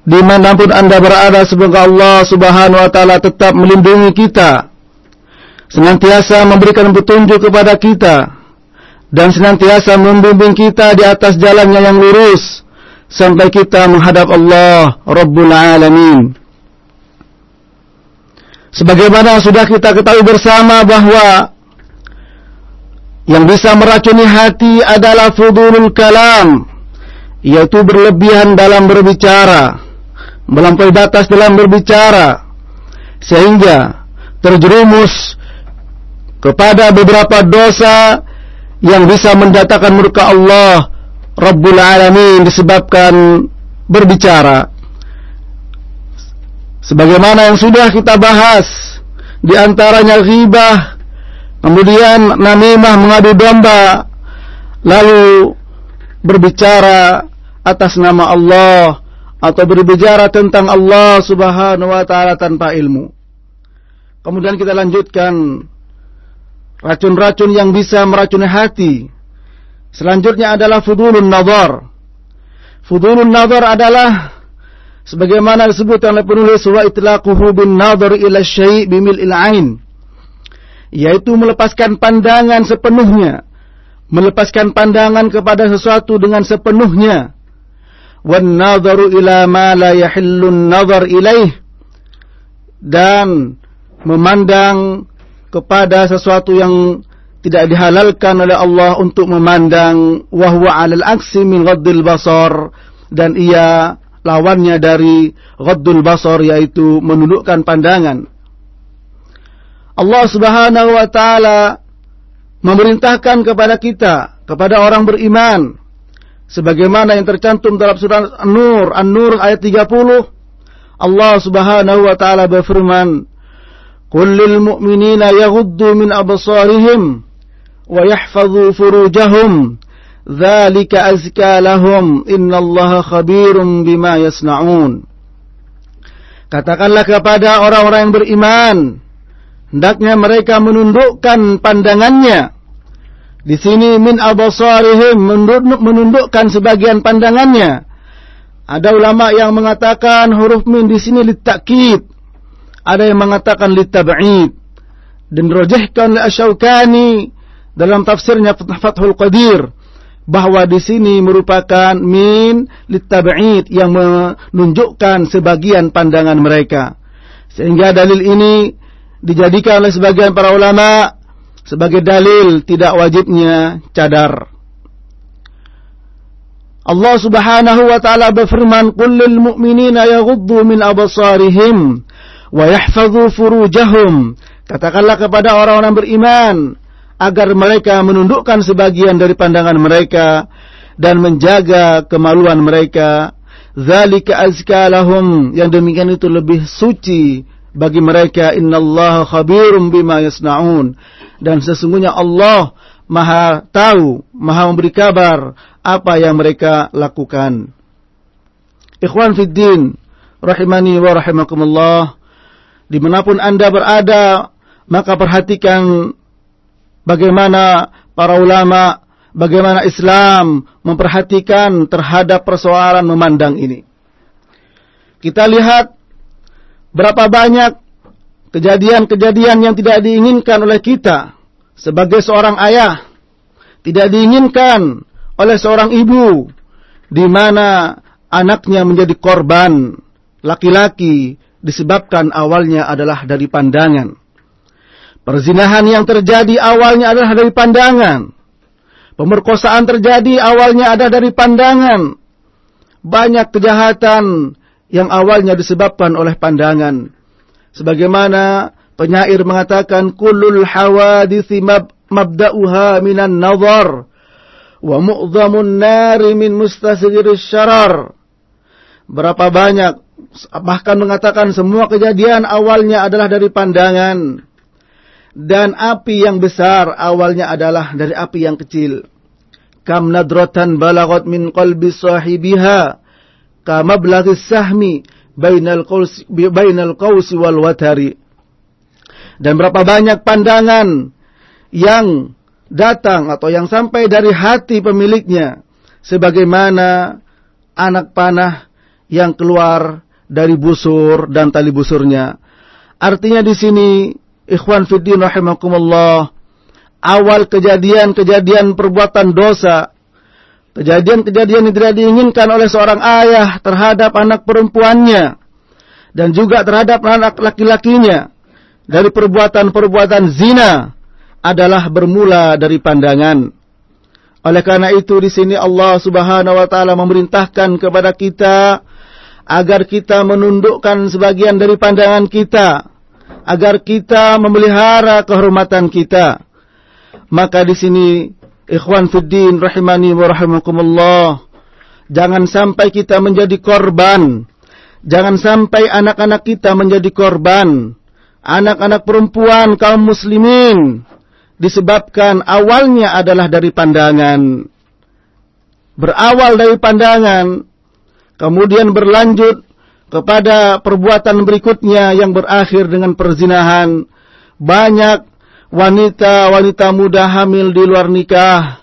di mana pun anda berada semoga Allah subhanahu wa ta'ala tetap melindungi kita senantiasa memberikan petunjuk kepada kita dan senantiasa membimbing kita di atas jalannya yang lurus sampai kita menghadap Allah Rabbul Alamin. Sebagaimana sudah kita ketahui bersama bahwa yang bisa meracuni hati adalah fudulul kalam yaitu berlebihan dalam berbicara melampaui batas dalam berbicara sehingga terjerumus kepada beberapa dosa yang bisa mendatangkan murka Allah Rabbul Alamin disebabkan berbicara. Sebagaimana yang sudah kita bahas di antaranya ghibah kemudian namimah mengadu domba lalu berbicara atas nama Allah atau berbicara tentang Allah Subhanahu wa taala tanpa ilmu. Kemudian kita lanjutkan racun-racun yang bisa meracuni hati. Selanjutnya adalah fudulun nazar. Fudulun nazar adalah sebagaimana disebut oleh penulis wa itlaquhu bin nazar ila syai' bimil'il ain. Yaitu melepaskan pandangan sepenuhnya. Melepaskan pandangan kepada sesuatu dengan sepenuhnya وَالنَّظَرُ إِلَى مَا لَا يَحِلُّ النَّظَرْ إِلَيْهِ dan memandang kepada sesuatu yang tidak dihalalkan oleh Allah untuk memandang wahwa 'alal aksi min ghaddil basar dan ia lawannya dari ghaddul basar yaitu menundukkan pandangan Allah Subhanahu wa taala memerintahkan kepada kita kepada orang beriman sebagaimana yang tercantum dalam surah An-Nur, An-Nur ayat 30, Allah Subhanahu wa taala berfirman, "Qul lil mu'minina yaghuddu min absarihim wa yahfazu furujahum, dzalika azka lahum, innallaha khabirum bima yasnaun." Katakanlah kepada orang-orang yang beriman, hendaknya mereka menundukkan pandangannya di sini min abasarihim menunduk, menundukkan sebagian pandangannya. Ada ulama yang mengatakan huruf min di sini litakid. Ada yang mengatakan litab'id. Dan rojihkan li Asyaukani dalam tafsirnya Fathul Qadir bahwa di sini merupakan min litab'id yang menunjukkan sebagian pandangan mereka. Sehingga dalil ini dijadikan oleh sebagian para ulama sebagai dalil tidak wajibnya cadar. Allah Subhanahu wa taala berfirman, "Qul lil mu'minina yaghuddu min absarihim wa yahfazu furujahum." Katakanlah kepada orang-orang beriman agar mereka menundukkan sebagian dari pandangan mereka dan menjaga kemaluan mereka. Zalika azka lahum yang demikian itu lebih suci bagi mereka innallaha khabirum bima yasnaun dan sesungguhnya Allah Maha tahu, Maha memberi kabar apa yang mereka lakukan. Ikhwan fiddin, rahimani wa rahimakumullah, di mana pun anda berada, maka perhatikan bagaimana para ulama, bagaimana Islam memperhatikan terhadap persoalan memandang ini. Kita lihat berapa banyak kejadian-kejadian yang tidak diinginkan oleh kita sebagai seorang ayah, tidak diinginkan oleh seorang ibu, di mana anaknya menjadi korban laki-laki disebabkan awalnya adalah dari pandangan. Perzinahan yang terjadi awalnya adalah dari pandangan. Pemerkosaan terjadi awalnya ada dari pandangan. Banyak kejahatan yang awalnya disebabkan oleh pandangan. Sebagaimana penyair mengatakan kullul hawadithi mab mabda'uha minan nazar wa mu'zamun nari min mustasghiris syarar. Berapa banyak bahkan mengatakan semua kejadian awalnya adalah dari pandangan dan api yang besar awalnya adalah dari api yang kecil. Kam nadratan balagot min qalbi sahibiha kama blagis sahmi bainal bainal qausi wal watari. Dan berapa banyak pandangan yang datang atau yang sampai dari hati pemiliknya sebagaimana anak panah yang keluar dari busur dan tali busurnya. Artinya di sini ikhwan fiddin rahimakumullah, awal kejadian-kejadian perbuatan dosa, kejadian-kejadian yang tidak diinginkan oleh seorang ayah terhadap anak perempuannya, dan juga terhadap anak laki-lakinya, dari perbuatan-perbuatan zina, adalah bermula dari pandangan. Oleh karena itu di sini Allah Subhanahu wa taala memerintahkan kepada kita agar kita menundukkan sebagian dari pandangan kita agar kita memelihara kehormatan kita. Maka di sini ikhwan fiddin rahimani wa. Jangan sampai kita menjadi korban. Jangan sampai anak-anak kita menjadi korban. Anak-anak perempuan kaum muslimin disebabkan awalnya adalah dari pandangan. Berawal dari pandangan, kemudian berlanjut kepada perbuatan berikutnya yang berakhir dengan perzinahan. Banyak wanita-wanita muda hamil di luar nikah.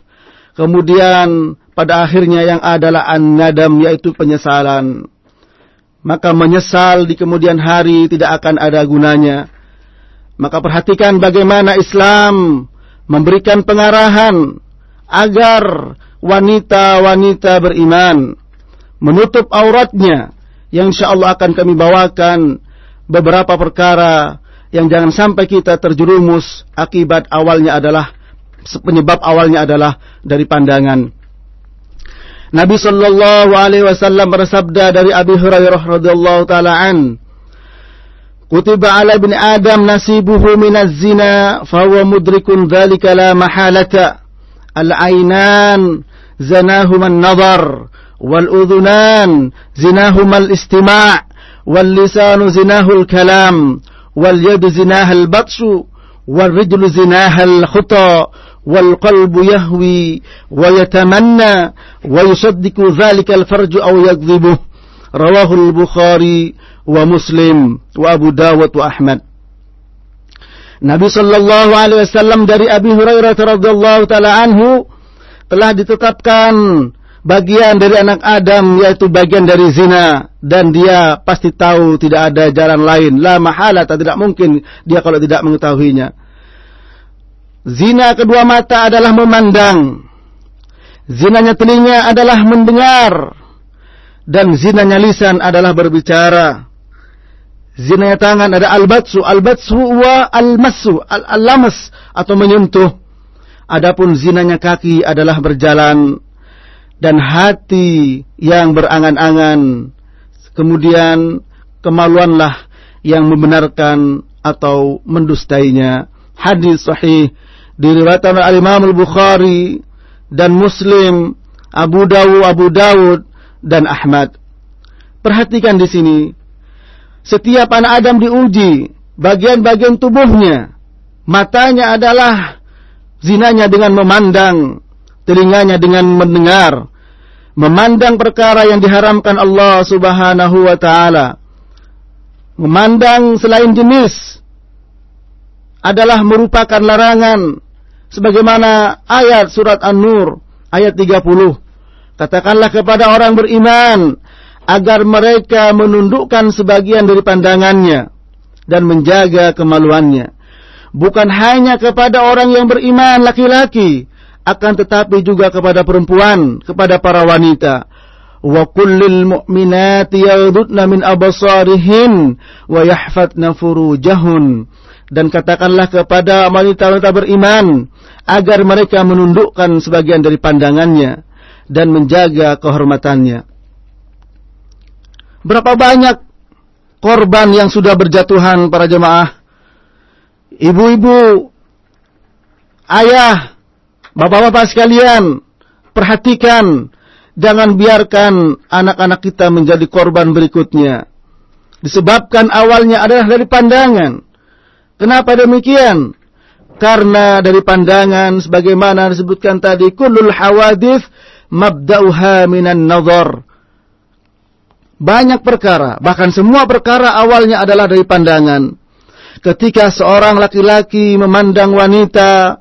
Kemudian pada akhirnya yang adalah an-nadam yaitu penyesalan. Maka menyesal di kemudian hari tidak akan ada gunanya. Maka perhatikan bagaimana Islam memberikan pengarahan agar wanita-wanita beriman menutup auratnya yang insya Allah akan kami bawakan beberapa perkara yang jangan sampai kita terjerumus akibat awalnya adalah penyebab awalnya adalah dari pandangan. Nabi sallallahu Alaihi Wasallam bersabda dari Abi Hurairah radhiallahu taalaan, Kutiba ala bin Adam nasibuhu minaz zina fahuwa mudrikun dhalika la mahalata al-ainan zanahuma an-nadar wal udhunan zinahuma al-istima' wal lisanu zinahu al-kalam واليد زناها البطش والرجل زناها الخطى والقلب يهوي ويتمنى ويصدق ذلك الفرج أو يكذبه. رواه البخاري ومسلم وأبو داود وأحمد. Nabi Shallallahu Alaihi Wasallam dari Abi Hurairah radhiyallahu taala anhu telah ditetapkan bagian dari anak Adam yaitu bagian dari zina. Dan dia pasti tahu tidak ada jalan lain. La mahala tidak mungkin dia kalau tidak mengetahuinya. Zina kedua mata adalah memandang. Zinanya telinga adalah mendengar. Dan zinanya lisan adalah berbicara. Zinanya tangan ada albatsu. Albatsu wa almasu al-lamas atau menyentuh. Adapun zinanya kaki adalah berjalan dan hati yang berangan-angan. Kemudian kemaluanlah yang membenarkan atau mendustainya. Hadis sahih diriwayatkan oleh Imam Al-Bukhari dan Muslim, Abu Dawud, Abu Dawud dan Ahmad. Perhatikan di sini. Setiap anak Adam diuji bagian-bagian tubuhnya. Matanya adalah zinanya dengan memandang, telinganya dengan mendengar, memandang perkara yang diharamkan Allah Subhanahu wa taala. Memandang selain jenis adalah merupakan larangan sebagaimana ayat surat An-Nur ayat 30. Katakanlah kepada orang beriman agar mereka menundukkan sebagian dari pandangannya dan menjaga kemaluannya. Bukan hanya kepada orang yang beriman laki-laki, akan tetapi juga kepada perempuan, kepada para wanita. Wa kullil mu'minati yaghdudna min abasarihin wa yahfatna furujahun. Dan katakanlah kepada wanita-wanita beriman agar mereka menundukkan sebagian dari pandangannya dan menjaga kehormatannya. Berapa banyak korban yang sudah berjatuhan para jemaah? Ibu-ibu, ayah, bapak-bapak sekalian, perhatikan jangan biarkan anak-anak kita menjadi korban berikutnya. Disebabkan awalnya adalah dari pandangan. Kenapa demikian? Karena dari pandangan sebagaimana disebutkan tadi kullul hawadith mabda'uha minan nazar. Banyak perkara, bahkan semua perkara awalnya adalah dari pandangan. Ketika seorang laki-laki memandang wanita,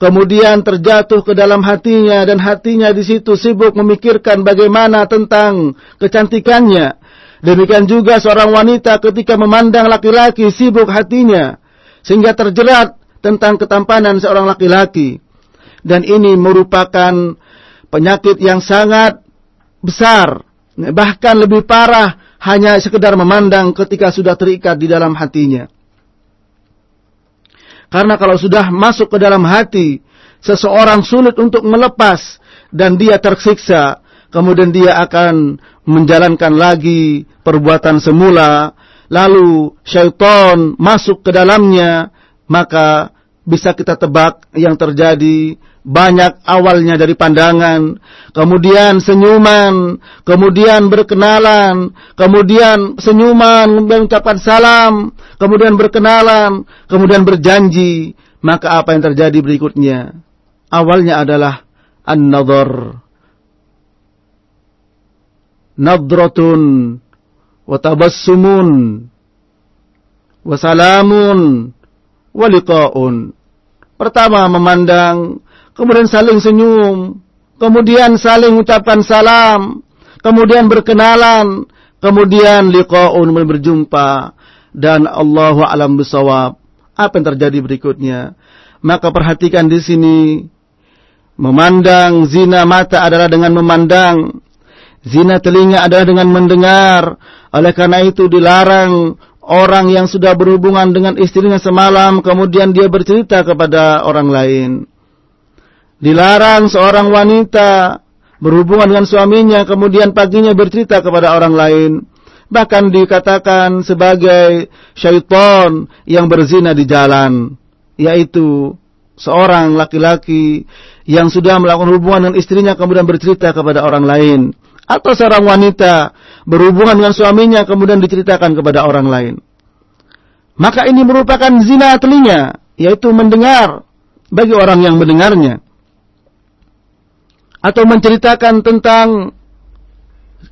kemudian terjatuh ke dalam hatinya dan hatinya di situ sibuk memikirkan bagaimana tentang kecantikannya. Demikian juga seorang wanita ketika memandang laki-laki sibuk hatinya sehingga terjerat tentang ketampanan seorang laki-laki. Dan ini merupakan penyakit yang sangat besar Bahkan lebih parah hanya sekedar memandang ketika sudah terikat di dalam hatinya. Karena kalau sudah masuk ke dalam hati, seseorang sulit untuk melepas dan dia tersiksa. Kemudian dia akan menjalankan lagi perbuatan semula. Lalu syaitan masuk ke dalamnya. Maka bisa kita tebak yang terjadi banyak awalnya dari pandangan, kemudian senyuman, kemudian berkenalan, kemudian senyuman, mengucapkan salam, kemudian berkenalan, kemudian berjanji, maka apa yang terjadi berikutnya? Awalnya adalah an-nadhar. Nadratun wa tabassumun wa salamun wa liqa'un. Pertama memandang kemudian saling senyum, kemudian saling ucapkan salam, kemudian berkenalan, kemudian liqa'un berjumpa dan Allahu alam bisawab. Apa yang terjadi berikutnya? Maka perhatikan di sini memandang zina mata adalah dengan memandang, zina telinga adalah dengan mendengar. Oleh karena itu dilarang orang yang sudah berhubungan dengan istrinya semalam kemudian dia bercerita kepada orang lain. Dilarang seorang wanita berhubungan dengan suaminya kemudian paginya bercerita kepada orang lain. Bahkan dikatakan sebagai syaitan yang berzina di jalan. Yaitu seorang laki-laki yang sudah melakukan hubungan dengan istrinya kemudian bercerita kepada orang lain. Atau seorang wanita berhubungan dengan suaminya kemudian diceritakan kepada orang lain. Maka ini merupakan zina telinga, yaitu mendengar bagi orang yang mendengarnya atau menceritakan tentang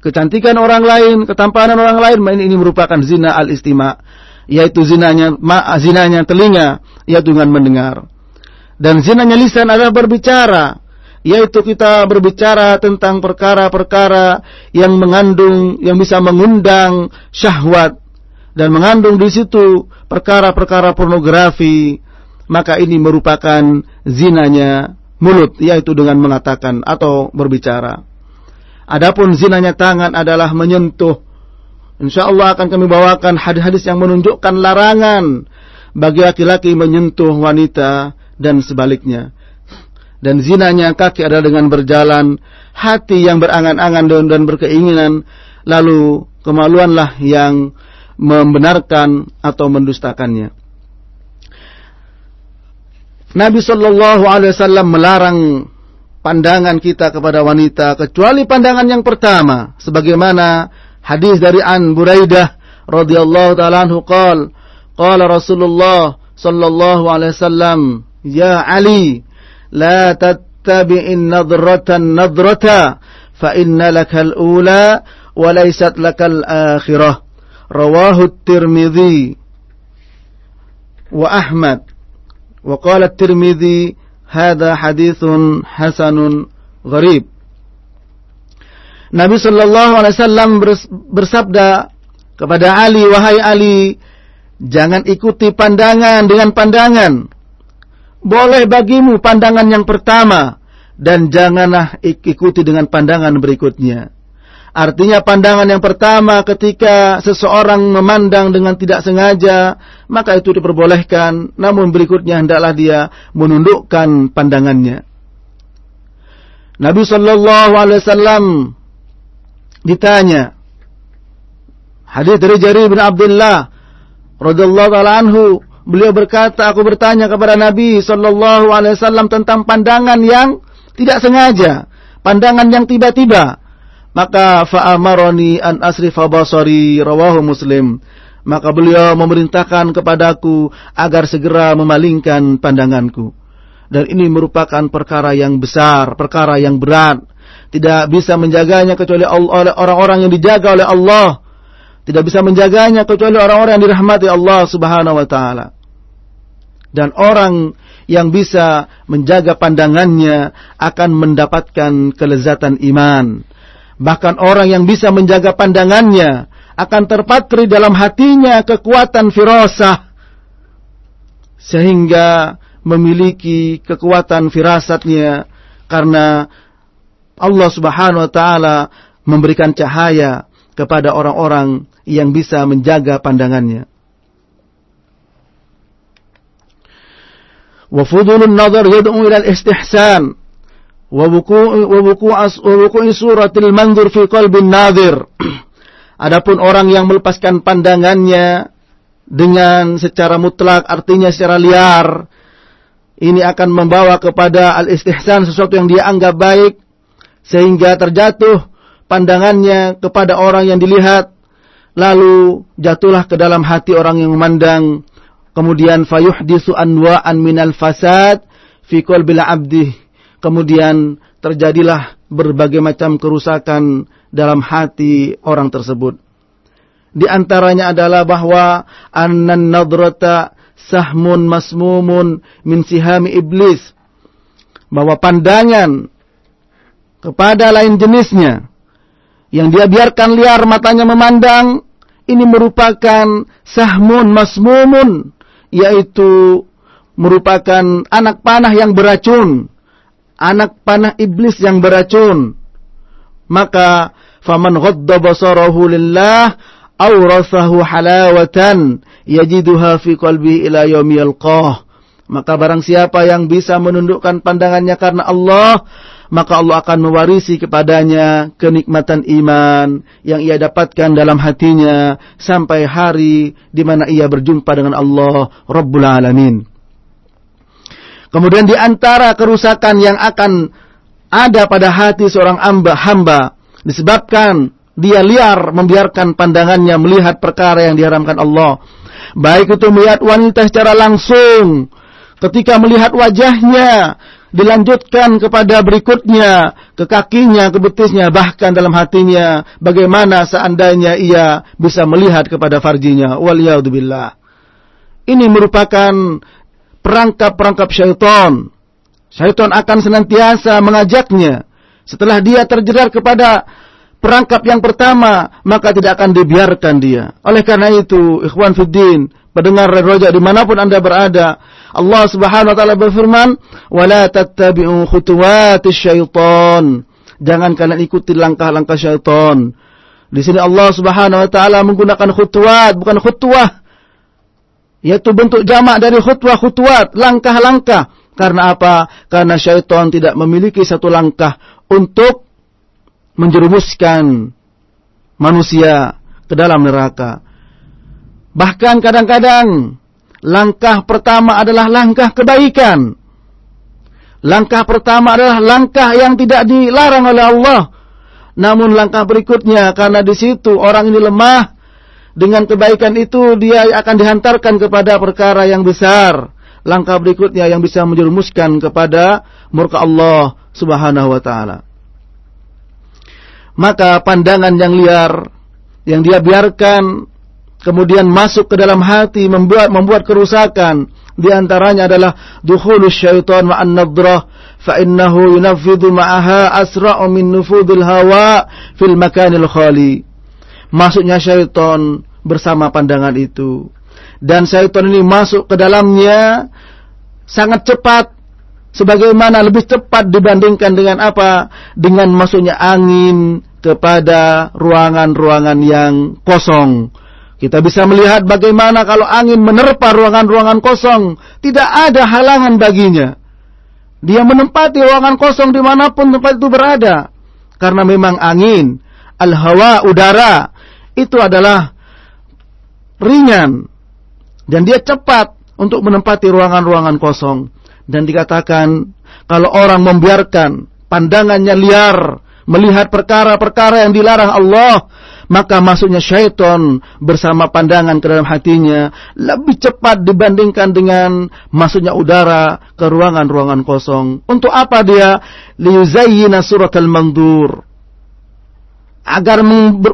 kecantikan orang lain, ketampanan orang lain, ini, merupakan zina al-istima, yaitu zinanya ma, zinanya telinga, yaitu dengan mendengar. Dan zinanya lisan adalah berbicara, yaitu kita berbicara tentang perkara-perkara yang mengandung, yang bisa mengundang syahwat dan mengandung di situ perkara-perkara pornografi, maka ini merupakan zinanya mulut yaitu dengan mengatakan atau berbicara. Adapun zinanya tangan adalah menyentuh. Insya Allah akan kami bawakan hadis-hadis yang menunjukkan larangan bagi laki-laki menyentuh wanita dan sebaliknya. Dan zinanya kaki adalah dengan berjalan, hati yang berangan-angan dan berkeinginan, lalu kemaluanlah yang membenarkan atau mendustakannya. Nabi Shallallahu Alaihi Wasallam melarang pandangan kita kepada wanita kecuali pandangan yang pertama sebagaimana hadis dari An Buraidah radhiyallahu taala anhu qala Rasulullah sallallahu alaihi wasallam ya Ali la tattabi'in nadratan nadrata fa inna lakal ula wa laysat lakal akhirah rawahu at-Tirmidzi wa Ahmad qala at-Tirmidzi hadha hadithun hasanun gharib. Nabi sallallahu alaihi wasallam bersabda kepada Ali, wahai Ali, jangan ikuti pandangan dengan pandangan. Boleh bagimu pandangan yang pertama dan janganlah ikuti dengan pandangan berikutnya. Artinya pandangan yang pertama ketika seseorang memandang dengan tidak sengaja, maka itu diperbolehkan. Namun berikutnya hendaklah dia menundukkan pandangannya. Nabi Shallallahu Alaihi Wasallam ditanya, hadis dari Jari bin Abdullah radhiyallahu anhu, beliau berkata, aku bertanya kepada Nabi Shallallahu Alaihi Wasallam tentang pandangan yang tidak sengaja, pandangan yang tiba-tiba maka fa'amaroni an asrifa basari rawahu muslim. Maka beliau memerintahkan kepadaku agar segera memalingkan pandanganku. Dan ini merupakan perkara yang besar perkara yang berat. Tidak bisa menjaganya kecuali oleh orang-orang yang dijaga oleh Allah. Tidak bisa menjaganya kecuali orang-orang yang dirahmati Allah Subhanahu wa taala. Dan orang yang bisa menjaga pandangannya akan mendapatkan kelezatan iman Bahkan orang yang bisa menjaga pandangannya akan terpatri dalam hatinya kekuatan firasah sehingga memiliki kekuatan firasatnya karena Allah Subhanahu wa taala memberikan cahaya kepada orang-orang yang bisa menjaga pandangannya. Wa fudulun nazar yad'u ila al-istihsan wabuku'i suratil mandur fi qalbin nadir. Adapun orang yang melepaskan pandangannya dengan secara mutlak artinya secara liar ini akan membawa kepada al-istihsan sesuatu yang dia anggap baik sehingga terjatuh pandangannya kepada orang yang dilihat lalu jatuhlah ke dalam hati orang yang memandang kemudian fayuhdisu anwa'an minal fasad fi qalbil abdi kemudian terjadilah berbagai macam kerusakan dalam hati orang tersebut. Di antaranya adalah bahwa annan nadrata sahmun masmumun min sihami iblis. Bahwa pandangan kepada lain jenisnya yang dia biarkan liar matanya memandang ini merupakan sahmun masmumun yaitu merupakan anak panah yang beracun anak panah iblis yang beracun. Maka faman ghadda basarahu lillah awrasahu halawatan yajiduha fi qalbi ila yaumi yalqah. Maka barang siapa yang bisa menundukkan pandangannya karena Allah, maka Allah akan mewarisi kepadanya kenikmatan iman yang ia dapatkan dalam hatinya sampai hari di mana ia berjumpa dengan Allah Rabbul Alamin. Kemudian di antara kerusakan yang akan ada pada hati seorang hamba, hamba disebabkan dia liar membiarkan pandangannya melihat perkara yang diharamkan Allah. Baik itu melihat wanita secara langsung, ketika melihat wajahnya, dilanjutkan kepada berikutnya, ke kakinya, ke betisnya, bahkan dalam hatinya, bagaimana seandainya ia bisa melihat kepada farjinya. Waliyahudzubillah. Ini merupakan perangkap-perangkap syaitan. Syaitan akan senantiasa mengajaknya. Setelah dia terjerat kepada perangkap yang pertama, maka tidak akan dibiarkan dia. Oleh karena itu, ikhwan fiddin, pendengar roja dimanapun anda berada, Allah subhanahu wa ta'ala berfirman, وَلَا تَتَّبِعُوا خُتُوَاتِ الشَّيْطَانِ Jangan kalian ikuti langkah-langkah syaitan. Di sini Allah subhanahu wa ta'ala menggunakan khutwat, bukan khutwah yaitu bentuk jamak dari khutwah-khutwat, langkah-langkah. Karena apa? Karena syaitan tidak memiliki satu langkah untuk menjerumuskan manusia ke dalam neraka. Bahkan kadang-kadang langkah pertama adalah langkah kebaikan. Langkah pertama adalah langkah yang tidak dilarang oleh Allah. Namun langkah berikutnya karena di situ orang ini lemah dengan kebaikan itu dia akan dihantarkan kepada perkara yang besar. Langkah berikutnya yang bisa menjerumuskan kepada murka Allah Subhanahu wa taala. Maka pandangan yang liar yang dia biarkan kemudian masuk ke dalam hati membuat membuat kerusakan di antaranya adalah dukhulus syaitan ma'an nadrah fa innahu ma'aha asra'u min nufudil hawa fil makanil khali masuknya syaitan bersama pandangan itu dan syaitan ini masuk ke dalamnya sangat cepat sebagaimana lebih cepat dibandingkan dengan apa dengan masuknya angin kepada ruangan-ruangan yang kosong kita bisa melihat bagaimana kalau angin menerpa ruangan-ruangan kosong, tidak ada halangan baginya. Dia menempati ruangan kosong di mana pun tempat itu berada. Karena memang angin, al-hawa, udara, itu adalah ringan. Dan dia cepat untuk menempati ruangan-ruangan kosong. Dan dikatakan, kalau orang membiarkan pandangannya liar, melihat perkara-perkara yang dilarang Allah, maka masuknya syaitan bersama pandangan ke dalam hatinya lebih cepat dibandingkan dengan masuknya udara ke ruangan-ruangan kosong. Untuk apa dia? Liyuzayyina surat al-mandur. Agar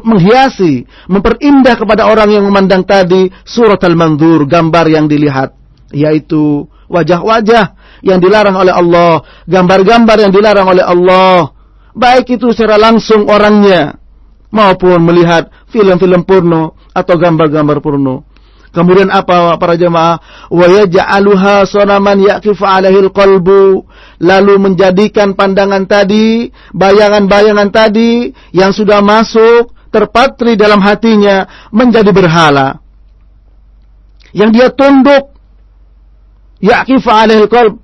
menghiasi, memperindah kepada orang yang memandang tadi surat al-mandur, gambar yang dilihat. Yaitu wajah-wajah yang dilarang oleh Allah, gambar-gambar yang dilarang oleh Allah. Baik itu secara langsung orangnya, maupun melihat film-film porno atau gambar-gambar porno. Kemudian apa para jemaah? Wa yaj'aluha sanaman yaqifu alaihi qalbu. Lalu menjadikan pandangan tadi, bayangan-bayangan tadi yang sudah masuk terpatri dalam hatinya menjadi berhala. Yang dia tunduk yaqifu alaihi qalb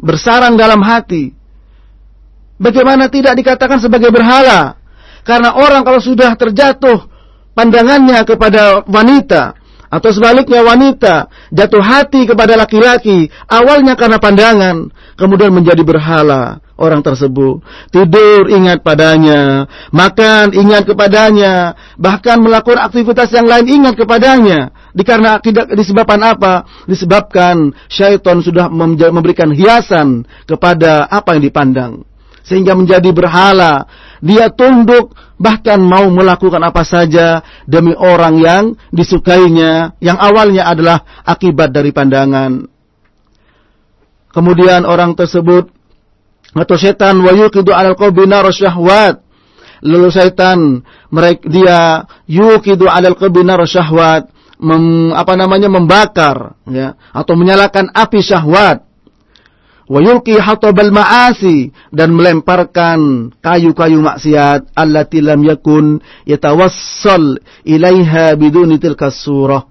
bersarang dalam hati. Bagaimana tidak dikatakan sebagai berhala? Karena orang kalau sudah terjatuh pandangannya kepada wanita atau sebaliknya wanita jatuh hati kepada laki-laki awalnya karena pandangan kemudian menjadi berhala orang tersebut. Tidur ingat padanya. Makan ingat kepadanya. Bahkan melakukan aktivitas yang lain ingat kepadanya. Dikarena tidak disebabkan apa? Disebabkan syaitan sudah memberikan hiasan kepada apa yang dipandang. Sehingga menjadi berhala. Dia tunduk bahkan mau melakukan apa saja demi orang yang disukainya yang awalnya adalah akibat dari pandangan. Kemudian orang tersebut atau setan wayukidu alal qalbi nar syahwat. Lalu setan mereka dia yukidu alal qalbi nar syahwat mem, apa namanya membakar ya atau menyalakan api syahwat wa yulqi hatabal ma'asi dan melemparkan kayu-kayu maksiat allati lam yakun yatawassal ilaiha biduni tilka surah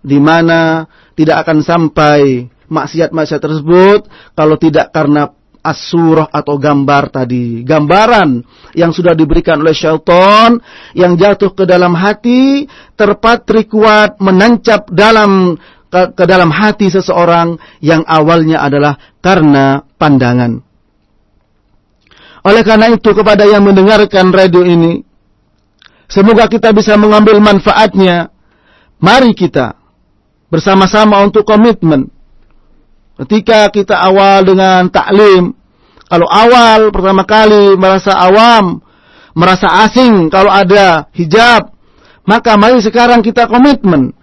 di mana tidak akan sampai maksiat-maksiat tersebut kalau tidak karena as-surah atau gambar tadi gambaran yang sudah diberikan oleh syaitan yang jatuh ke dalam hati terpatri kuat menancap dalam ke, ke dalam hati seseorang yang awalnya adalah karena pandangan. Oleh karena itu kepada yang mendengarkan radio ini, semoga kita bisa mengambil manfaatnya. Mari kita bersama-sama untuk komitmen. Ketika kita awal dengan taklim, kalau awal pertama kali merasa awam, merasa asing kalau ada hijab, maka mari sekarang kita komitmen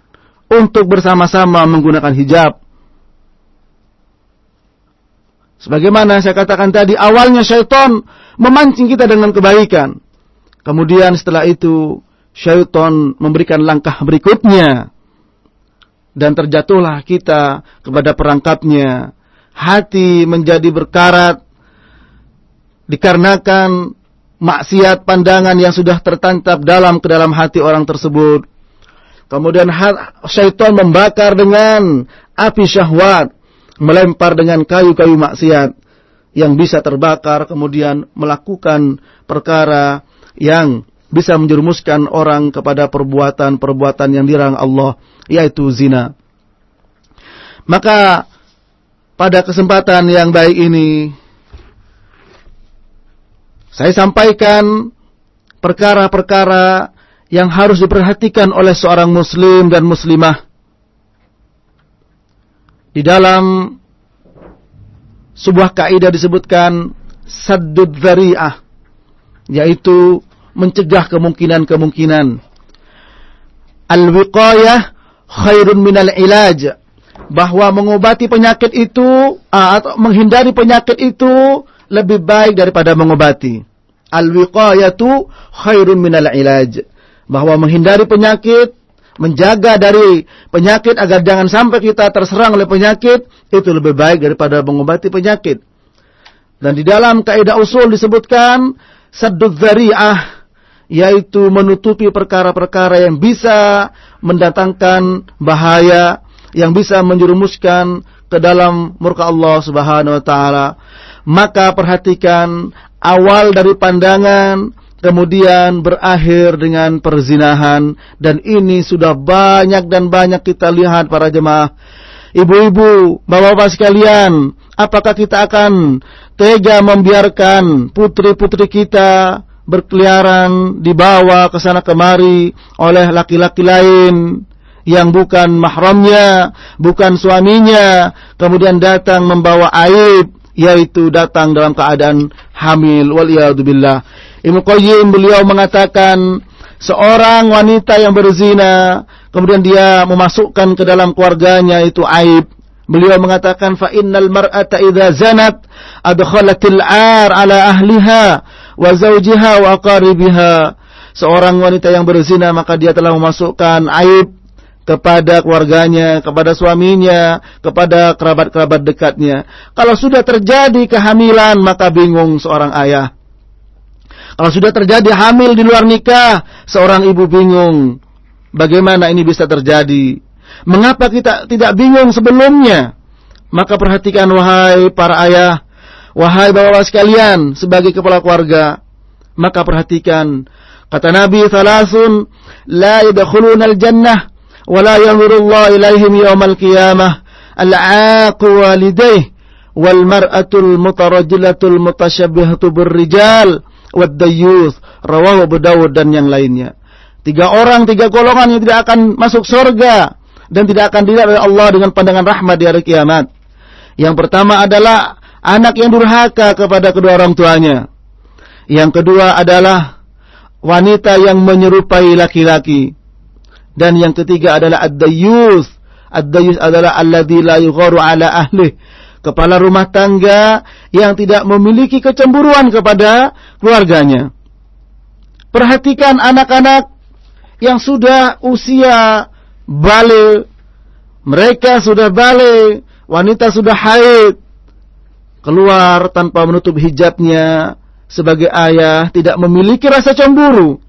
untuk bersama-sama menggunakan hijab. Sebagaimana saya katakan tadi, awalnya syaitan memancing kita dengan kebaikan. Kemudian setelah itu, syaitan memberikan langkah berikutnya. Dan terjatuhlah kita kepada perangkapnya. Hati menjadi berkarat. Dikarenakan maksiat pandangan yang sudah tertancap dalam ke dalam hati orang tersebut Kemudian syaitan membakar dengan api syahwat, melempar dengan kayu-kayu maksiat yang bisa terbakar, kemudian melakukan perkara yang bisa menjerumuskan orang kepada perbuatan-perbuatan yang dirang Allah, yaitu zina. Maka pada kesempatan yang baik ini saya sampaikan perkara-perkara yang harus diperhatikan oleh seorang muslim dan muslimah di dalam sebuah kaidah disebutkan saddud dzari'ah yaitu mencegah kemungkinan-kemungkinan. Al-wiqayah khairun minal ilaj. Bahwa mengobati penyakit itu atau menghindari penyakit itu lebih baik daripada mengobati. Al-wiqayatu khairun minal ilaj. Bahwa menghindari penyakit menjaga dari penyakit agar jangan sampai kita terserang oleh penyakit itu lebih baik daripada mengobati penyakit. Dan di dalam kaidah usul disebutkan saddud dzari'ah yaitu menutupi perkara-perkara yang bisa mendatangkan bahaya yang bisa menjerumuskan ke dalam murka Allah Subhanahu wa taala. Maka perhatikan awal dari pandangan kemudian berakhir dengan perzinahan dan ini sudah banyak dan banyak kita lihat para jemaah ibu-ibu bapak-bapak sekalian apakah kita akan tega membiarkan putri-putri kita berkeliaran dibawa ke sana kemari oleh laki-laki lain yang bukan mahramnya, bukan suaminya, kemudian datang membawa aib, yaitu datang dalam keadaan hamil. Waliyadzubillah. Ibnu Qayyim beliau mengatakan seorang wanita yang berzina kemudian dia memasukkan ke dalam keluarganya itu aib. Beliau mengatakan fa innal mar'ata idza zanat adkhalatil 'ar ala ahliha wa zawjiha wa aqaribiha. Seorang wanita yang berzina maka dia telah memasukkan aib kepada keluarganya, kepada suaminya, kepada kerabat-kerabat dekatnya. Kalau sudah terjadi kehamilan maka bingung seorang ayah. Kalau sudah terjadi hamil di luar nikah, seorang ibu bingung. Bagaimana ini bisa terjadi? Mengapa kita tidak bingung sebelumnya? Maka perhatikan wahai para ayah, wahai bapak-bapak sekalian sebagai kepala keluarga. Maka perhatikan kata Nabi salasun la yadkhuluna al-jannah wa la yanzurullahu ilaihim yawmal qiyamah al-aaqu walidayh wal mar'atul mutarajjilatul mutasyabbihatu birrijal wad-dayyuth, rawahu Dawud dan yang lainnya. Tiga orang, tiga golongan yang tidak akan masuk surga dan tidak akan dilihat oleh Allah dengan pandangan rahmat di hari kiamat. Yang pertama adalah anak yang durhaka kepada kedua orang tuanya. Yang kedua adalah wanita yang menyerupai laki-laki. Dan yang ketiga adalah ad-dayyuth. Ad-dayyuth adalah alladzi la yugharu ala ahlih kepala rumah tangga yang tidak memiliki kecemburuan kepada keluarganya. Perhatikan anak-anak yang sudah usia balik, mereka sudah balik, wanita sudah haid, keluar tanpa menutup hijabnya, sebagai ayah tidak memiliki rasa cemburu.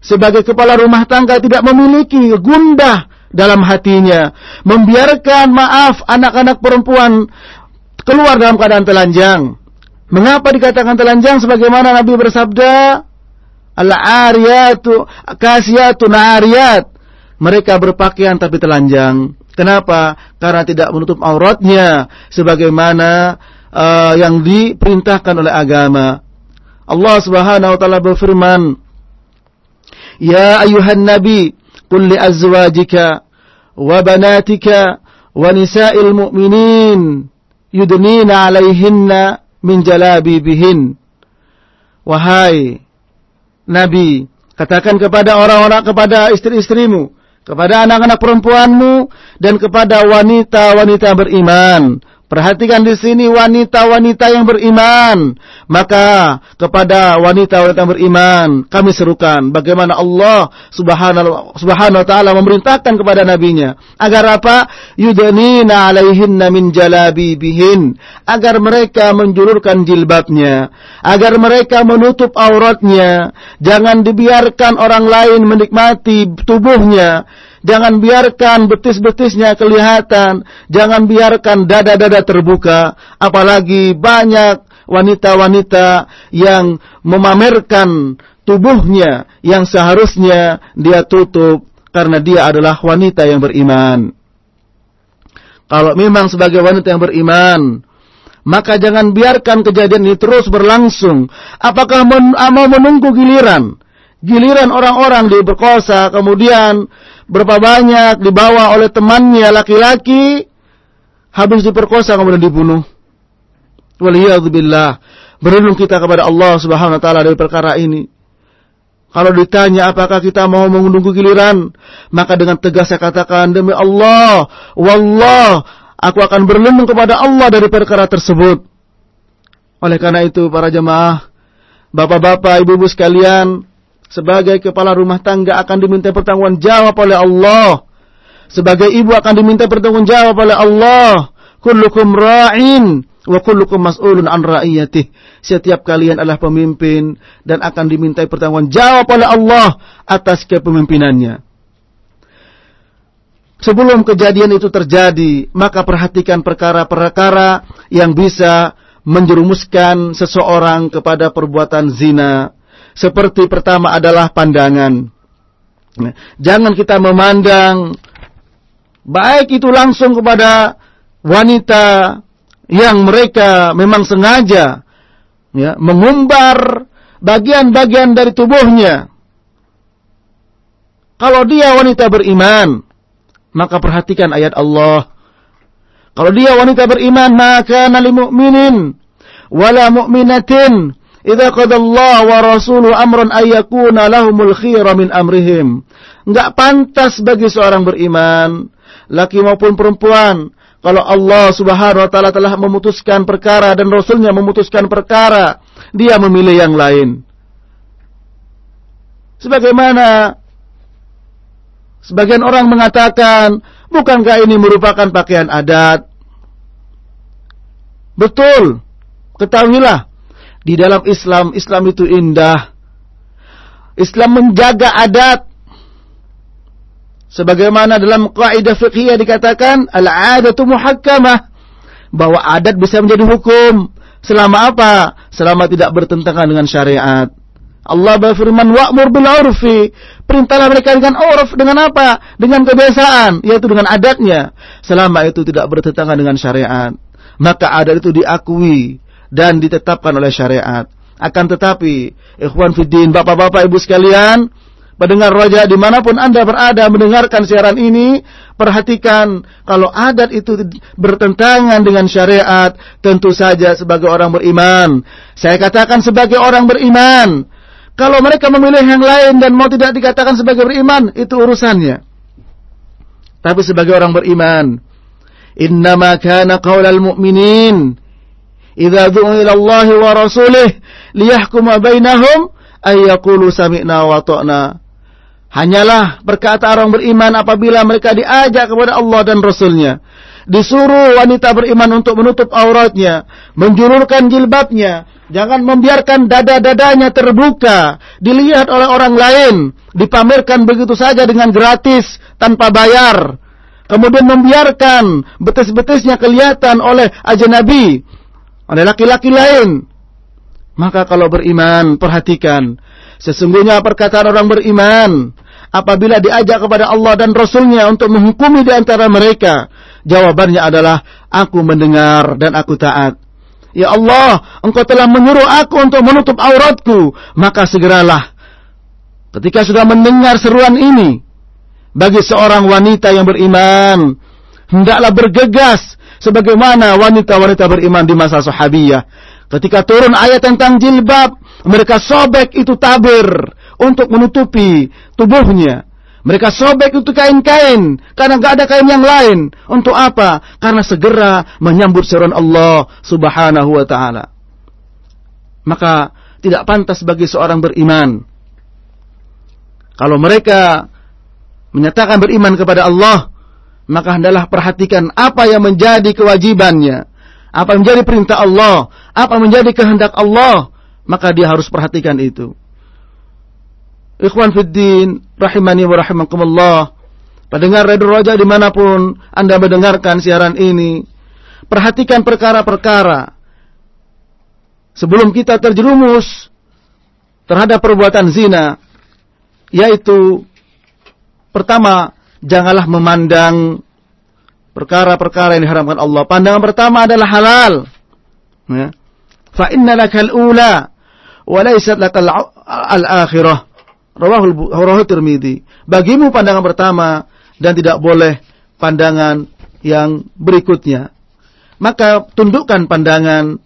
Sebagai kepala rumah tangga tidak memiliki gundah dalam hatinya, membiarkan maaf anak-anak perempuan keluar dalam keadaan telanjang. Mengapa dikatakan telanjang sebagaimana Nabi bersabda, Al-ariyatu kasiyatu ariyat. Mereka berpakaian tapi telanjang. Kenapa? Karena tidak menutup auratnya sebagaimana uh, yang diperintahkan oleh agama. Allah Subhanahu wa taala berfirman, "Ya ayuhan nabi, qul li azwajika wa banatika wa nisa'il mu'minin yudnina 'alaihinna min jalabibihin." Wahai Nabi, katakan kepada orang-orang kepada istri-istrimu kepada anak-anak perempuanmu, dan kepada wanita-wanita beriman, Perhatikan di sini wanita-wanita yang beriman. Maka kepada wanita-wanita yang beriman kami serukan bagaimana Allah Subhanahu Subhanahu wa taala memerintahkan kepada nabinya. Agar apa? Yudnina alaihinna min jalabibihin. Agar mereka menjulurkan jilbabnya, agar mereka menutup auratnya, jangan dibiarkan orang lain menikmati tubuhnya Jangan biarkan betis-betisnya kelihatan. Jangan biarkan dada-dada terbuka. Apalagi banyak wanita-wanita yang memamerkan tubuhnya yang seharusnya dia tutup karena dia adalah wanita yang beriman. Kalau memang sebagai wanita yang beriman, maka jangan biarkan kejadian ini terus berlangsung. Apakah mau menunggu giliran? Giliran orang-orang diperkosa, kemudian berapa banyak dibawa oleh temannya laki-laki, habis diperkosa kemudian dibunuh. Waliyadzubillah. Berlindung kita kepada Allah Subhanahu wa taala dari perkara ini. Kalau ditanya apakah kita mau menunggu giliran, maka dengan tegas saya katakan demi Allah, wallah, aku akan berlindung kepada Allah dari perkara tersebut. Oleh karena itu para jemaah, bapak-bapak, ibu-ibu sekalian, sebagai kepala rumah tangga akan diminta pertanggungan jawab oleh Allah. Sebagai ibu akan diminta pertanggungan jawab oleh Allah. Kullukum ra'in Wa kullukum mas'ulun an ra'iyatih. Setiap kalian adalah pemimpin dan akan dimintai pertanggungan jawab oleh Allah atas kepemimpinannya. Sebelum kejadian itu terjadi, maka perhatikan perkara-perkara yang bisa menjerumuskan seseorang kepada perbuatan zina. Seperti pertama adalah pandangan. Jangan kita memandang baik itu langsung kepada wanita yang mereka memang sengaja ya, mengumbar bagian-bagian dari tubuhnya. Kalau dia wanita beriman, maka perhatikan ayat Allah. Kalau dia wanita beriman, maka nali mu'minin wala mu'minatin idza Allah wa rasuluhu amran ayyakuna lahumul khiyara min amrihim. Enggak pantas bagi seorang beriman, laki maupun perempuan, kalau Allah subhanahu wa ta'ala telah memutuskan perkara dan Rasulnya memutuskan perkara, dia memilih yang lain. Sebagaimana sebagian orang mengatakan, bukankah ini merupakan pakaian adat? Betul, ketahuilah, di dalam Islam, Islam itu indah. Islam menjaga adat, Sebagaimana dalam kaidah fiqhiyah dikatakan al-'adatu muhakkamah bahwa adat bisa menjadi hukum selama apa? Selama tidak bertentangan dengan syariat. Allah berfirman wa'mur bil 'urfi. Perintahlah mereka dengan urf dengan apa? Dengan kebiasaan, yaitu dengan adatnya. Selama itu tidak bertentangan dengan syariat, maka adat itu diakui dan ditetapkan oleh syariat. Akan tetapi, ikhwan fiddin, bapak-bapak, ibu sekalian, Mendengar roja di mana pun anda berada mendengarkan siaran ini, perhatikan kalau adat itu bertentangan dengan syariat, tentu saja sebagai orang beriman. Saya katakan sebagai orang beriman. Kalau mereka memilih yang lain dan mau tidak dikatakan sebagai beriman, itu urusannya. Tapi sebagai orang beriman, innama kana qaulal mu'minin idza du'u ila Allah wa rasulih liyahkuma bainahum ay yaqulu sami'na wa Hanyalah berkata orang beriman apabila mereka diajak kepada Allah dan Rasulnya. Disuruh wanita beriman untuk menutup auratnya. Menjulurkan jilbabnya. Jangan membiarkan dada-dadanya terbuka. Dilihat oleh orang lain. Dipamerkan begitu saja dengan gratis. Tanpa bayar. Kemudian membiarkan betis-betisnya kelihatan oleh ajnabi. Oleh laki-laki lain. Maka kalau beriman, perhatikan. Sesungguhnya perkataan orang beriman apabila diajak kepada Allah dan Rasulnya untuk menghukumi di antara mereka, jawabannya adalah aku mendengar dan aku taat. Ya Allah, engkau telah menyuruh aku untuk menutup auratku, maka segeralah. Ketika sudah mendengar seruan ini, bagi seorang wanita yang beriman, hendaklah bergegas sebagaimana wanita-wanita beriman di masa sahabiyah. Ketika turun ayat tentang jilbab, mereka sobek itu tabir untuk menutupi tubuhnya. Mereka sobek itu kain-kain karena gak ada kain yang lain. Untuk apa? Karena segera menyambut seruan Allah Subhanahu wa taala. Maka tidak pantas bagi seorang beriman kalau mereka menyatakan beriman kepada Allah, maka hendaklah perhatikan apa yang menjadi kewajibannya, apa yang menjadi perintah Allah, apa yang menjadi kehendak Allah, maka dia harus perhatikan itu. Ikhwan Fiddin, rahimani wa rahimakumullah. Pendengar Radio Raja di mana pun Anda mendengarkan siaran ini. Perhatikan perkara-perkara. Sebelum kita terjerumus terhadap perbuatan zina. Yaitu, pertama, janganlah memandang perkara-perkara yang diharamkan Allah. Pandangan pertama adalah halal. Ya. Fa inna lakal ula wa laysat lakal al-akhirah. Rawahul Rawahu Tirmidzi. Bagimu pandangan pertama dan tidak boleh pandangan yang berikutnya. Maka tundukkan pandangan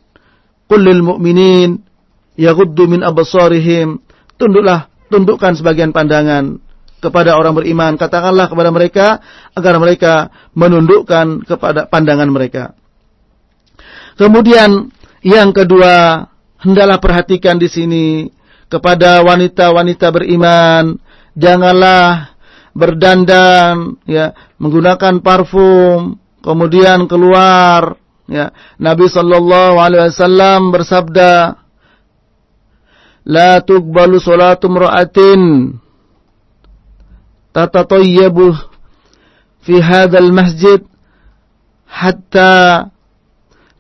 kullil mu'minin yaghuddu min absarihim. Tunduklah, tundukkan sebagian pandangan kepada orang beriman. Katakanlah kepada mereka agar mereka menundukkan kepada pandangan mereka. Kemudian yang kedua, hendaklah perhatikan di sini kepada wanita-wanita beriman, janganlah berdandan ya, menggunakan parfum, kemudian keluar ya. Nabi wasallam bersabda, "La tuqbalu salatu imra'atin tatatayyabu fi hadzal masjid hatta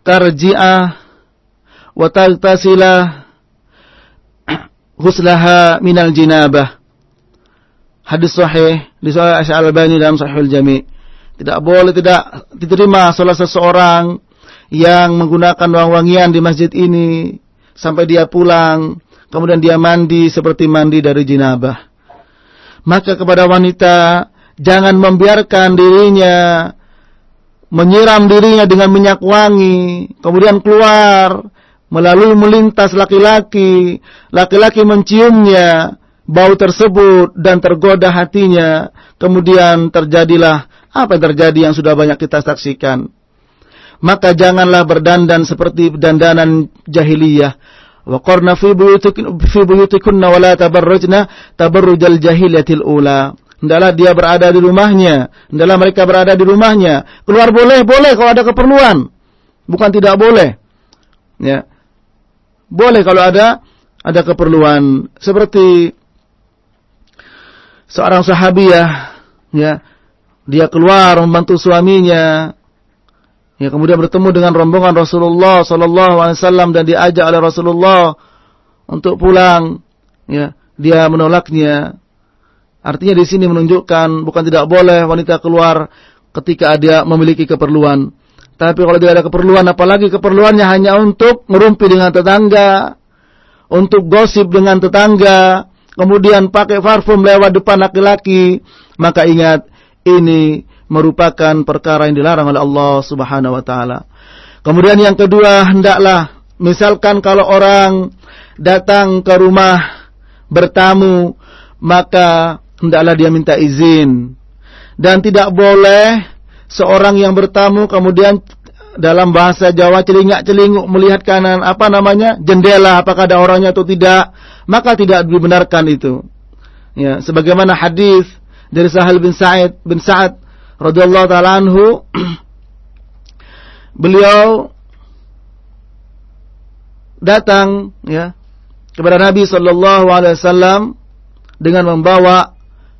tarji'a wa tagtasila ghuslaha minal jinabah. Hadis sahih di Sahih Al-Albani dalam Sahihul Jami. Tidak boleh tidak diterima salah seseorang yang menggunakan wangian di masjid ini sampai dia pulang, kemudian dia mandi seperti mandi dari jinabah maka kepada wanita jangan membiarkan dirinya menyiram dirinya dengan minyak wangi, kemudian keluar melalui melintas laki-laki, laki-laki menciumnya, bau tersebut dan tergoda hatinya, kemudian terjadilah apa yang terjadi yang sudah banyak kita saksikan. Maka janganlah berdandan seperti dandanan jahiliyah Wa qarna fi buyutikunna wa la tabarrujna tabarrujal jahiliyatil ula. Hendaklah dia berada di rumahnya, hendaklah mereka berada di rumahnya. Keluar boleh, boleh kalau ada keperluan. Bukan tidak boleh. Ya. Boleh kalau ada ada keperluan seperti seorang sahabiah ya dia keluar membantu suaminya Ya, kemudian bertemu dengan rombongan Rasulullah sallallahu alaihi wasallam dan diajak oleh Rasulullah untuk pulang. Ya, dia menolaknya. Artinya di sini menunjukkan bukan tidak boleh wanita keluar ketika dia memiliki keperluan. Tapi kalau tidak ada keperluan, apalagi keperluannya hanya untuk merumpi dengan tetangga, untuk gosip dengan tetangga, kemudian pakai parfum lewat depan laki-laki, maka ingat ini merupakan perkara yang dilarang oleh Allah Subhanahu wa taala. Kemudian yang kedua, hendaklah misalkan kalau orang datang ke rumah bertamu, maka hendaklah dia minta izin. Dan tidak boleh seorang yang bertamu kemudian dalam bahasa Jawa celingak-celinguk melihat kanan apa namanya jendela apakah ada orangnya atau tidak maka tidak dibenarkan itu ya sebagaimana hadis dari Sahal bin Sa'id bin Sa'ad radhiyallahu taala anhu beliau datang ya kepada Nabi sallallahu alaihi wasallam dengan membawa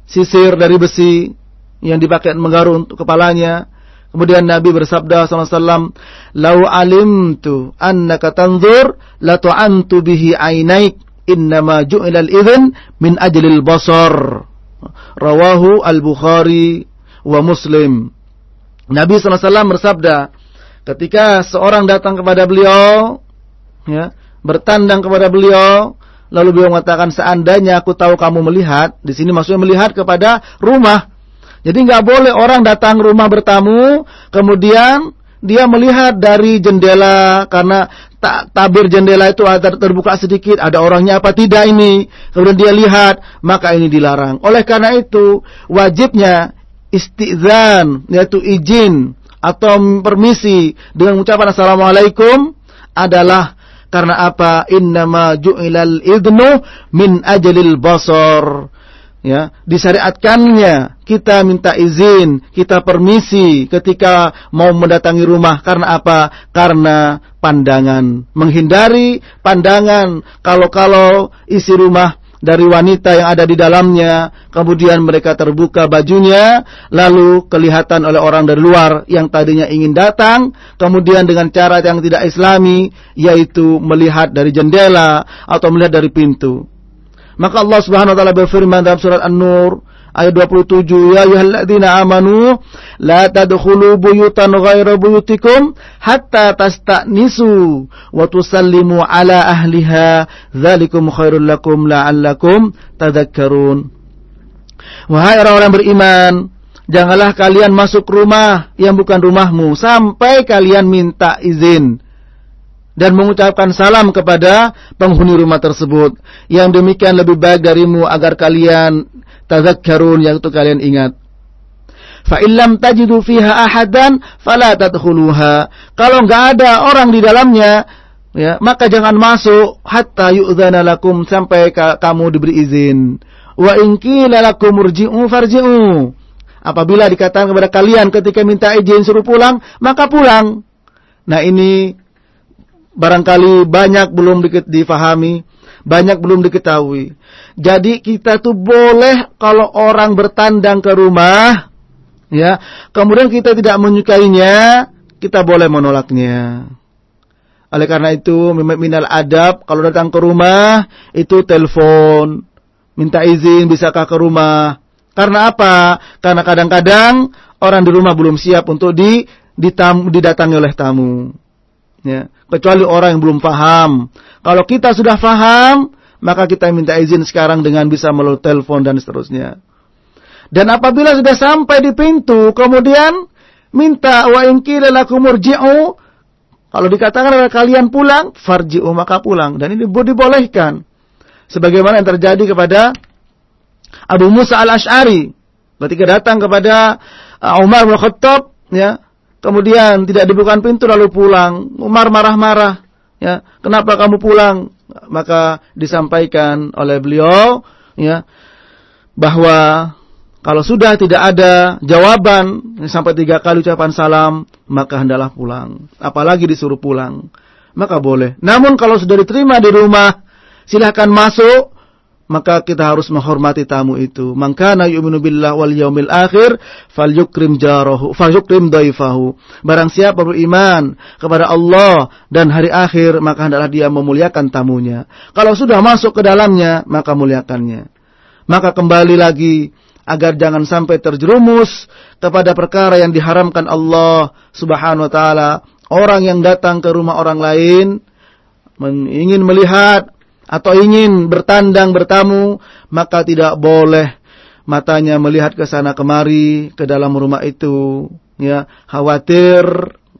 sisir dari besi yang dipakai menggaru untuk kepalanya. Kemudian Nabi bersabda sallallahu "Lau alimtu annaka tanzur la tu'antu bihi ainaik innama ju'ila al-idhn min ajlil basar." Rawahu Al-Bukhari wa Muslim. Nabi SAW bersabda, ketika seorang datang kepada beliau, ya, bertandang kepada beliau, lalu beliau mengatakan, seandainya aku tahu kamu melihat, di sini maksudnya melihat kepada rumah. Jadi nggak boleh orang datang rumah bertamu, kemudian dia melihat dari jendela karena tak tabir jendela itu ada terbuka sedikit, ada orangnya apa tidak ini. Kemudian dia lihat, maka ini dilarang. Oleh karena itu, wajibnya istizan yaitu izin atau permisi dengan ucapan assalamualaikum adalah karena apa? Innama ju'ilal idnu min ajalil basar. Ya disyariatkannya kita minta izin kita permisi ketika mau mendatangi rumah. Karena apa? Karena pandangan. Menghindari pandangan. Kalau-kalau isi rumah dari wanita yang ada di dalamnya, kemudian mereka terbuka bajunya, lalu kelihatan oleh orang dari luar yang tadinya ingin datang, kemudian dengan cara yang tidak islami, yaitu melihat dari jendela atau melihat dari pintu. Maka Allah Subhanahu wa taala berfirman dalam surat An-Nur ayat 27 ya ayyuhalladzina amanu la tadkhulu buyutan ghaira buyutikum hatta tasta'nisu wa tusallimu ala ahliha dzalikum khairul lakum la'allakum tadhakkarun Wahai orang-orang beriman janganlah kalian masuk rumah yang bukan rumahmu sampai kalian minta izin dan mengucapkan salam kepada penghuni rumah tersebut. Yang demikian lebih baik darimu agar kalian tazakkarun yaitu kalian ingat. Fa illam tajidu fiha ahadan fala tadkhuluha. Kalau enggak ada orang di dalamnya, ya, maka jangan masuk hatta yu'dzana lakum sampai ka kamu diberi izin. Wa in qila lakum urji'u farji'u. Apabila dikatakan kepada kalian ketika minta izin suruh pulang, maka pulang. Nah, ini barangkali banyak belum difahami banyak belum diketahui. Jadi kita tuh boleh kalau orang bertandang ke rumah, ya, kemudian kita tidak menyukainya, kita boleh menolaknya. Oleh karena itu, minal adab, kalau datang ke rumah, itu telepon, minta izin, bisakah ke rumah. Karena apa? Karena kadang-kadang orang di rumah belum siap untuk di, ditam, didatangi oleh tamu. Ya, kecuali orang yang belum paham. Kalau kita sudah paham, maka kita minta izin sekarang dengan bisa melalui telepon dan seterusnya. Dan apabila sudah sampai di pintu, kemudian minta wa in qila lakum urji'u, kalau dikatakan oleh kalian pulang, farji'u maka pulang dan ini dibolehkan. Sebagaimana yang terjadi kepada Abu Musa al-Ash'ari ketika datang kepada uh, Umar bin Khattab ya kemudian tidak dibukakan pintu lalu pulang. Umar marah-marah. Ya, kenapa kamu pulang? Maka disampaikan oleh beliau, ya, bahwa kalau sudah tidak ada jawaban sampai tiga kali ucapan salam, maka hendaklah pulang. Apalagi disuruh pulang, maka boleh. Namun kalau sudah diterima di rumah, silahkan masuk, maka kita harus menghormati tamu itu. Mangkana yu'minu billah wal yaumil akhir falyukrim jarahu falyukrim daifahu. Barang siapa beriman kepada Allah dan hari akhir maka hendaklah dia memuliakan tamunya. Kalau sudah masuk ke dalamnya maka muliakannya. Maka kembali lagi agar jangan sampai terjerumus kepada perkara yang diharamkan Allah Subhanahu wa taala. Orang yang datang ke rumah orang lain ingin melihat atau ingin bertandang bertamu, maka tidak boleh matanya melihat ke sana kemari ke dalam rumah itu, ya, khawatir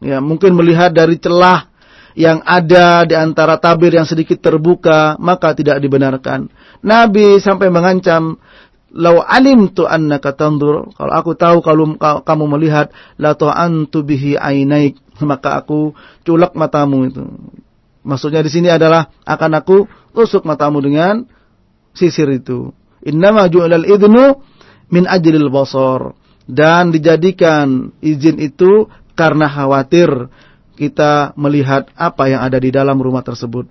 ya mungkin melihat dari celah yang ada di antara tabir yang sedikit terbuka, maka tidak dibenarkan. Nabi sampai mengancam, "Lau alim tu annaka tandur." Kalau aku tahu kalau kamu melihat, la antu bihi ainaik, maka aku culak matamu itu. Maksudnya di sini adalah akan aku tusuk matamu dengan sisir itu. Innama ju'alal idnu min ajlil basar dan dijadikan izin itu karena khawatir kita melihat apa yang ada di dalam rumah tersebut.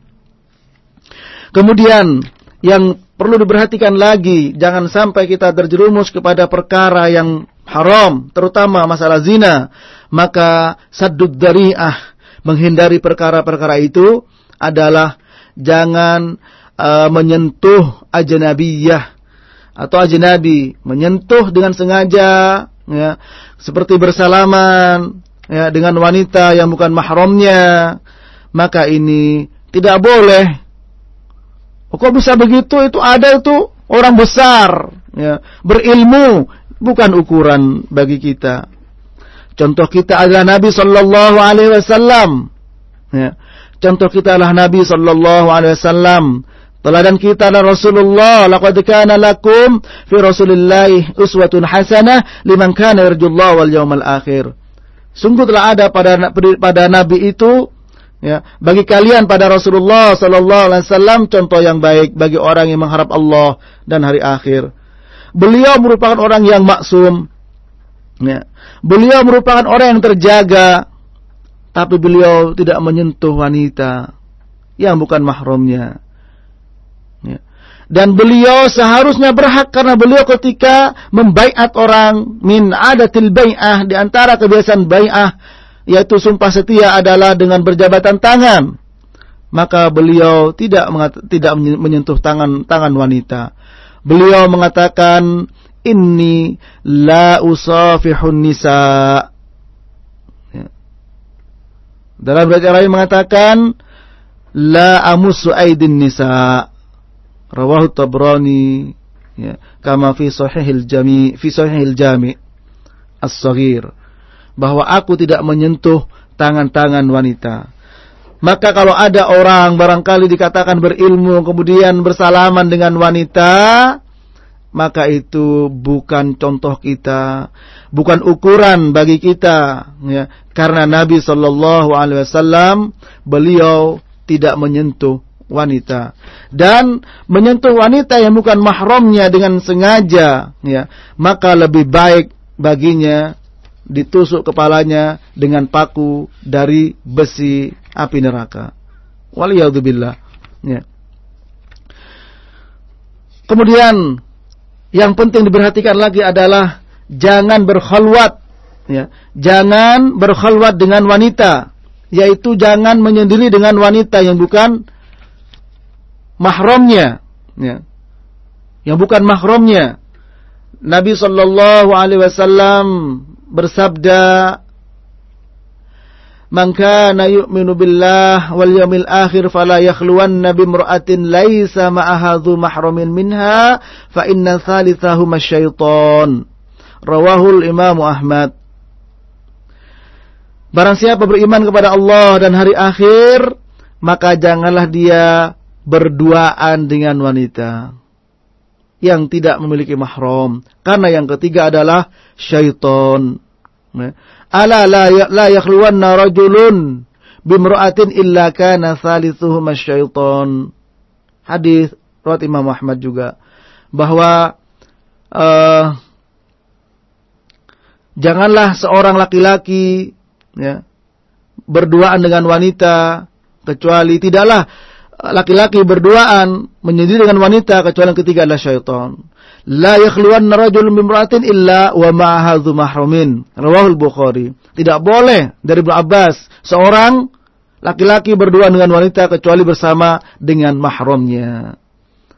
Kemudian yang perlu diperhatikan lagi, jangan sampai kita terjerumus kepada perkara yang haram, terutama masalah zina. Maka saddud dari'ah, menghindari perkara-perkara itu adalah jangan uh, menyentuh ajnabiyah atau ajnabi, menyentuh dengan sengaja ya, seperti bersalaman ya dengan wanita yang bukan mahramnya, maka ini tidak boleh. Oh, kok bisa begitu? Itu ada itu orang besar ya, berilmu bukan ukuran bagi kita. Contoh kita adalah Nabi Shallallahu Alaihi Wasallam. Ya. Contoh kita adalah Nabi Sallallahu Alaihi Wasallam. Teladan kita adalah Rasulullah. Laqad kana lakum fi Rasulillah uswatun hasanah liman kana yarjullah wal yawmal akhir. Sungguh telah ada pada pada Nabi itu ya bagi kalian pada Rasulullah sallallahu alaihi wasallam contoh yang baik bagi orang yang mengharap Allah dan hari akhir. Beliau merupakan orang yang maksum. Ya. Beliau merupakan orang yang terjaga, tapi beliau tidak menyentuh wanita yang bukan mahramnya. Ya. Dan beliau seharusnya berhak karena beliau ketika membaiat orang min adatil bai'ah di antara kebiasaan bai'ah yaitu sumpah setia adalah dengan berjabatan tangan. Maka beliau tidak tidak menyentuh tangan tangan wanita. Beliau mengatakan inni la usafihun nisa. Dalam riwayat lain mengatakan la amusu aidin nisa. Rawahu Tabrani ya, kama fi sahihil jami fi sahihil jami as-saghir bahwa aku tidak menyentuh tangan-tangan wanita. Maka kalau ada orang barangkali dikatakan berilmu kemudian bersalaman dengan wanita, maka itu bukan contoh kita, bukan ukuran bagi kita, ya. Karena Nabi Wasallam beliau tidak menyentuh wanita dan menyentuh wanita yang bukan mahramnya dengan sengaja, ya. Maka lebih baik baginya ditusuk kepalanya dengan paku dari besi api neraka. Waliyadzubillah. Ya. Kemudian yang penting diperhatikan lagi adalah jangan berkhalwat ya. Jangan berkhalwat dengan wanita, yaitu jangan menyendiri dengan wanita yang bukan mahramnya ya. Yang bukan mahramnya. Nabi wasallam bersabda Man kana yu'minu billah wal yawmil akhir fala yakhluwanna bimra'atin laisa ma'aha dhu mahramin minha fa inna thalithahu masyaiton. Rawahul Imam Ahmad. Barang siapa beriman kepada Allah dan hari akhir, maka janganlah dia berduaan dengan wanita yang tidak memiliki mahram. Karena yang ketiga adalah syaitan. Ala la, ya, la yakhluwanna rajulun bimra'atin illa kana thalithuhum syaitan. Hadis riwayat Imam Ahmad juga bahwa uh, janganlah seorang laki-laki ya berduaan dengan wanita kecuali tidaklah laki-laki berduaan menyendiri dengan wanita kecuali yang ketiga adalah syaitan la yakhluwanna rajulun bimra'atin illa wa ma'aha dzu mahramin. Rawahul Bukhari. Tidak boleh dari Ibnu Abbas seorang laki-laki berdua dengan wanita kecuali bersama dengan mahramnya.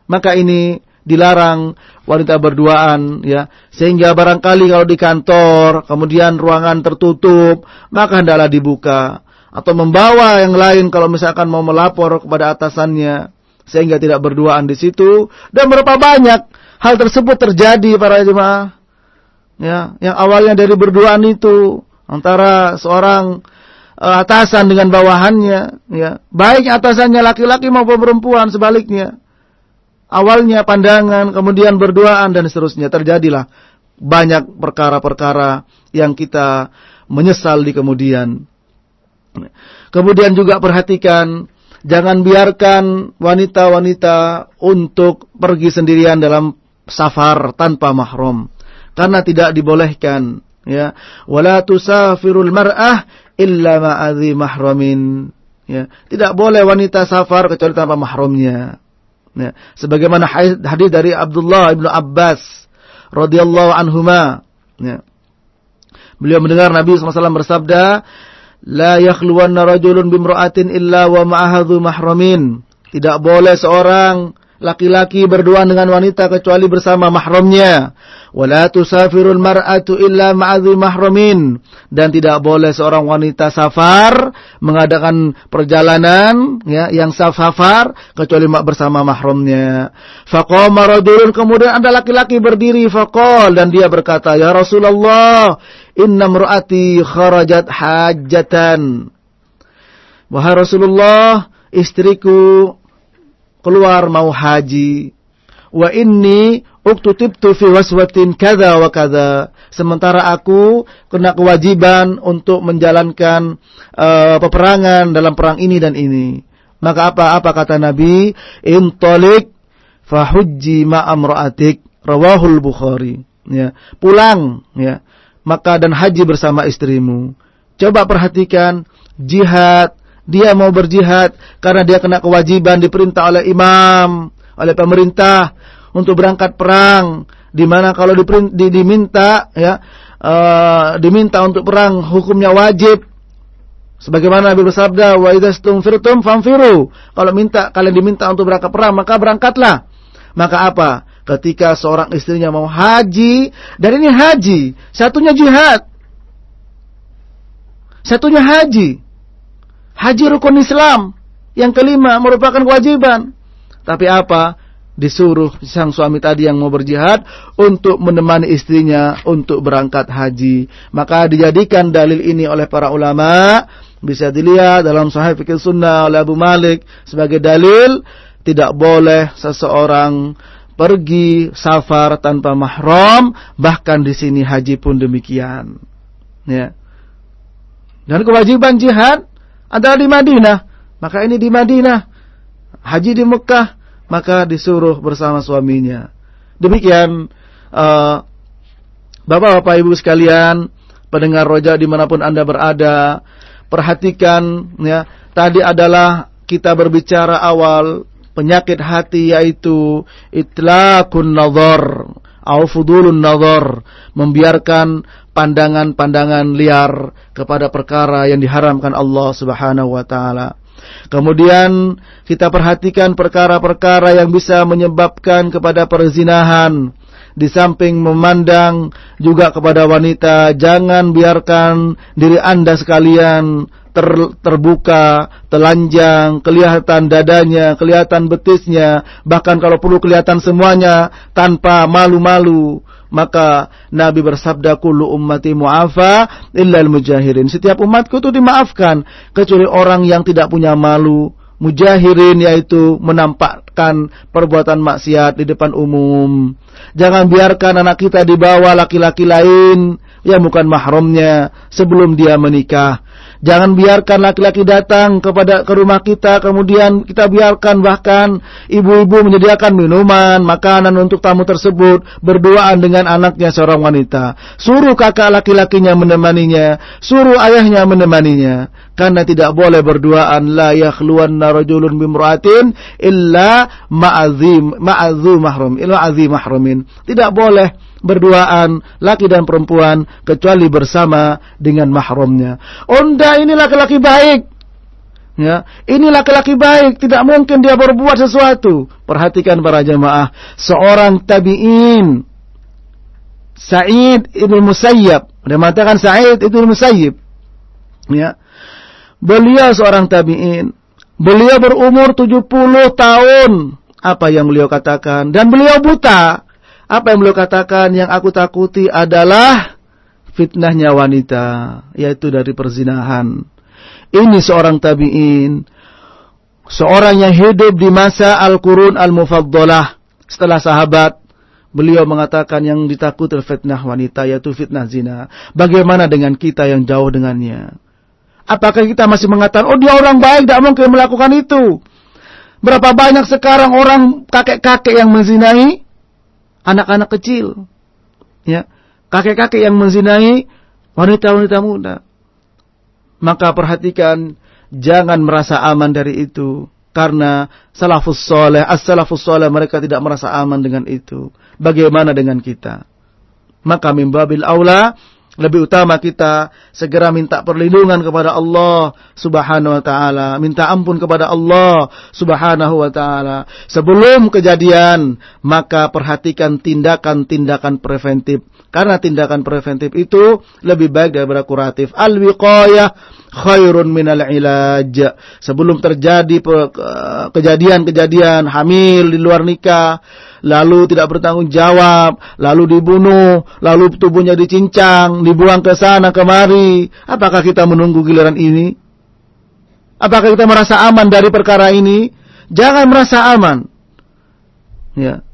Maka ini dilarang wanita berduaan ya sehingga barangkali kalau di kantor kemudian ruangan tertutup maka hendaklah dibuka atau membawa yang lain kalau misalkan mau melapor kepada atasannya sehingga tidak berduaan di situ dan berapa banyak hal tersebut terjadi para jemaah. Ya, yang awalnya dari berduaan itu antara seorang uh, atasan dengan bawahannya, ya. Baik atasannya laki-laki maupun perempuan sebaliknya. Awalnya pandangan, kemudian berduaan dan seterusnya terjadilah banyak perkara-perkara yang kita menyesal di kemudian. Kemudian juga perhatikan jangan biarkan wanita-wanita untuk pergi sendirian dalam safar tanpa mahram karena tidak dibolehkan ya. Wala tusafirul mar'ah illa ma'adhi mahramin ya. Tidak boleh wanita safar kecuali tanpa mahramnya ya. Sebagaimana hadis dari Abdullah ibnu Abbas radhiyallahu anhuma ya. Beliau mendengar Nabi SAW bersabda la yakhluwanna rajulun bimra'atin illa wa ma'ahadhu mahramin tidak boleh seorang laki-laki berdua dengan wanita kecuali bersama mahramnya. Wala tusafirul mar'atu illa ma'adhi mahramin. Dan tidak boleh seorang wanita safar mengadakan perjalanan ya yang safar kecuali bersama mahramnya. Faqama rajulun kemudian ada laki-laki berdiri faqal dan dia berkata, "Ya Rasulullah, inna mar'ati kharajat hajatan." Wahai Rasulullah, istriku keluar mau haji. Wa inni uktutibtu fi waswatin kada wa kada. Sementara aku kena kewajiban untuk menjalankan uh, peperangan dalam perang ini dan ini. Maka apa apa kata Nabi? Intolik fahujji ma'amra'atik. Rawahul Bukhari. Ya, pulang ya. Maka dan haji bersama istrimu. Coba perhatikan jihad dia mau berjihad karena dia kena kewajiban diperintah oleh imam, oleh pemerintah untuk berangkat perang. Di mana kalau diminta ya uh, diminta untuk perang hukumnya wajib. Sebagaimana Nabi bersabda, "Wa idzastumfirtum famfiru." Kalau minta kalian diminta untuk berangkat perang, maka berangkatlah. Maka apa? Ketika seorang istrinya mau haji dan ini haji, satunya jihad. Satunya haji. Haji rukun Islam. Yang kelima merupakan kewajiban. Tapi apa? Disuruh sang suami tadi yang mau berjihad untuk menemani istrinya untuk berangkat haji. Maka dijadikan dalil ini oleh para ulama bisa dilihat dalam Sahih Fikih Sunnah oleh Abu Malik sebagai dalil tidak boleh seseorang pergi safar tanpa mahram bahkan di sini haji pun demikian. Ya. Dan kewajiban jihad adalah di Madinah. Maka ini di Madinah. Haji di Mekah. Maka disuruh bersama suaminya. Demikian. Uh, Bapak-bapak ibu sekalian. Pendengar roja di mana pun anda berada. Perhatikan. ya Tadi adalah kita berbicara awal. Penyakit hati yaitu. Itlakun nazar. Aufudulun nazar. Membiarkan pandangan-pandangan liar kepada perkara yang diharamkan Allah Subhanahu wa taala. Kemudian kita perhatikan perkara-perkara yang bisa menyebabkan kepada perzinahan. Di samping memandang juga kepada wanita, jangan biarkan diri Anda sekalian ter, terbuka, telanjang, kelihatan dadanya, kelihatan betisnya, bahkan kalau perlu kelihatan semuanya tanpa malu-malu maka Nabi bersabda kullu ummati mu'afa illa al-mujahirin. Setiap umatku itu dimaafkan kecuali orang yang tidak punya malu. Mujahirin yaitu menampakkan perbuatan maksiat di depan umum. Jangan biarkan anak kita dibawa laki-laki lain yang bukan mahramnya sebelum dia menikah. Jangan biarkan laki-laki datang kepada ke rumah kita kemudian kita biarkan bahkan ibu-ibu menyediakan minuman, makanan untuk tamu tersebut berduaan dengan anaknya seorang wanita. Suruh kakak laki-lakinya menemaninya, suruh ayahnya menemaninya. Karena tidak boleh berduaan la yakhluwanna rajulun bimra'atin illa ma'azim ma'azu mahrum illa azim mahrumin. Tidak boleh berduaan laki dan perempuan kecuali bersama dengan mahramnya. Onda ini laki-laki baik. Ya, ini laki-laki baik, tidak mungkin dia berbuat sesuatu. Perhatikan para jemaah, seorang tabi'in Sa'id ibn Musayyab, dia mengatakan Sa'id ibn Musayyib. Ya. Beliau seorang tabi'in. Beliau berumur 70 tahun. Apa yang beliau katakan? Dan beliau buta. Apa yang beliau katakan yang aku takuti adalah fitnahnya wanita, yaitu dari perzinahan. Ini seorang tabi'in, seorang yang hidup di masa Al-Qurun Al-Mufaddalah. Setelah sahabat, beliau mengatakan yang ditakuti fitnah wanita, yaitu fitnah zina. Bagaimana dengan kita yang jauh dengannya? Apakah kita masih mengatakan, oh dia orang baik, tidak mungkin melakukan itu. Berapa banyak sekarang orang kakek-kakek yang menzinai? Anak-anak kecil. Ya, kakek-kakek yang menzinai wanita-wanita muda. Maka perhatikan jangan merasa aman dari itu karena salafus soleh, as-salafus soleh mereka tidak merasa aman dengan itu. Bagaimana dengan kita? Maka mimbabil aula lebih utama kita segera minta perlindungan kepada Allah Subhanahu wa taala, minta ampun kepada Allah Subhanahu wa taala. Sebelum kejadian, maka perhatikan tindakan-tindakan preventif. Karena tindakan preventif itu lebih baik daripada kuratif. Al-wiqayah khairun minal ilaj. Sebelum terjadi kejadian-kejadian hamil di luar nikah, lalu tidak bertanggung jawab, lalu dibunuh, lalu tubuhnya dicincang, dibuang ke sana kemari. Apakah kita menunggu giliran ini? Apakah kita merasa aman dari perkara ini? Jangan merasa aman. Ya.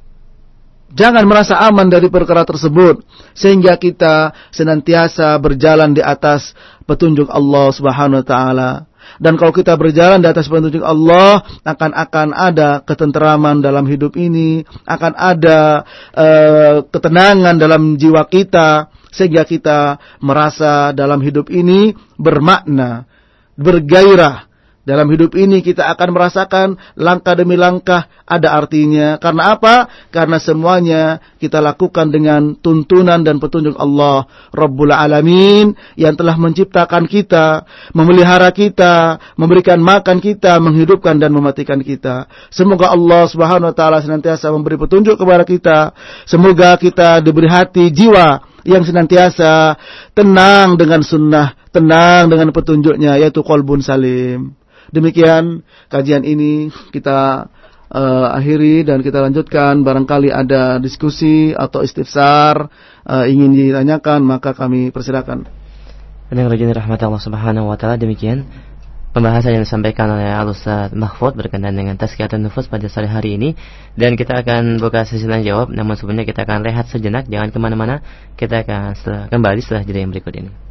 Jangan merasa aman dari perkara tersebut sehingga kita senantiasa berjalan di atas petunjuk Allah Subhanahu wa taala. Dan kalau kita berjalan di atas petunjuk Allah, akan akan ada ketenteraman dalam hidup ini, akan ada uh, ketenangan dalam jiwa kita, sehingga kita merasa dalam hidup ini bermakna, bergairah, Dalam hidup ini kita akan merasakan langkah demi langkah ada artinya. Karena apa? Karena semuanya kita lakukan dengan tuntunan dan petunjuk Allah Rabbul Alamin yang telah menciptakan kita, memelihara kita, memberikan makan kita, menghidupkan dan mematikan kita. Semoga Allah Subhanahu wa taala senantiasa memberi petunjuk kepada kita. Semoga kita diberi hati jiwa yang senantiasa tenang dengan sunnah, tenang dengan petunjuknya yaitu kolbun salim. Demikian kajian ini kita uh, akhiri dan kita lanjutkan. Barangkali ada diskusi atau istifsar uh, ingin ditanyakan maka kami persilakan. Dengan rajin rahmat Allah Subhanahu wa taala demikian pembahasan yang disampaikan oleh Al-Ustaz Mahfud berkenaan dengan tazkiyatun nufus pada sore hari ini dan kita akan buka sesi tanya jawab namun sebelumnya kita akan rehat sejenak jangan ke mana-mana kita akan kembali setelah jeda yang berikut ini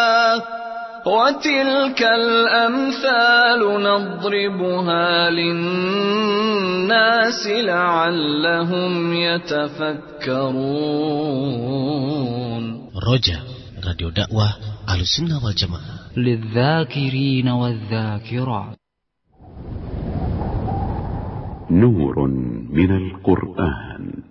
وتلك الأمثال نضربها للناس لعلهم يتفكرون. رجاء راديو دعوة على السنة والجماعة. للذاكرين والذاكرات. نور من القرآن.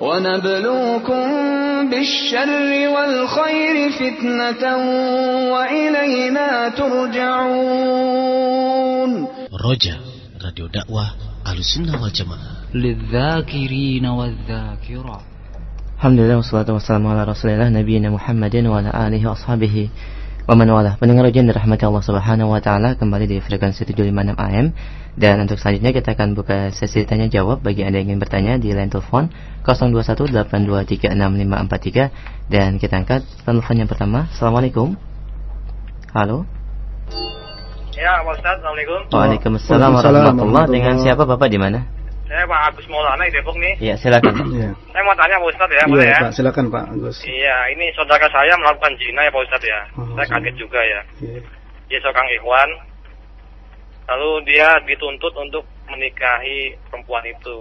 ونبلوكم بالشر والخير فتنة وإلينا ترجعون رجا راديو دعوة أهل السنة والجماعة للذاكرين والذاكرات. الحمد لله والصلاة والسلام على رسول الله نبينا محمد وعلى آله وأصحابه wa man wala. Pendengar ujian dirahmati Allah Subhanahu wa taala kembali di frekuensi 756 AM dan untuk selanjutnya kita akan buka sesi tanya jawab bagi Anda yang ingin bertanya di line telepon 0218236543 dan kita angkat telepon yang pertama. Assalamualaikum. Halo. Ya, Pak Ustaz, Assalamualaikum. Waalaikumsalam warahmatullahi Dengan siapa Bapak di mana? Saya Pak Agus Maulana di Depok nih. Iya, silakan. Iya. Saya mau tanya Pak Ustaz ya, Iya, boleh ya? Pak, silakan Pak Agus. Iya, ini saudara saya melakukan zina ya Pak Ustaz ya. Oh, saya kaget juga ya. Iya. Dia seorang ikhwan. Lalu dia dituntut untuk menikahi perempuan itu.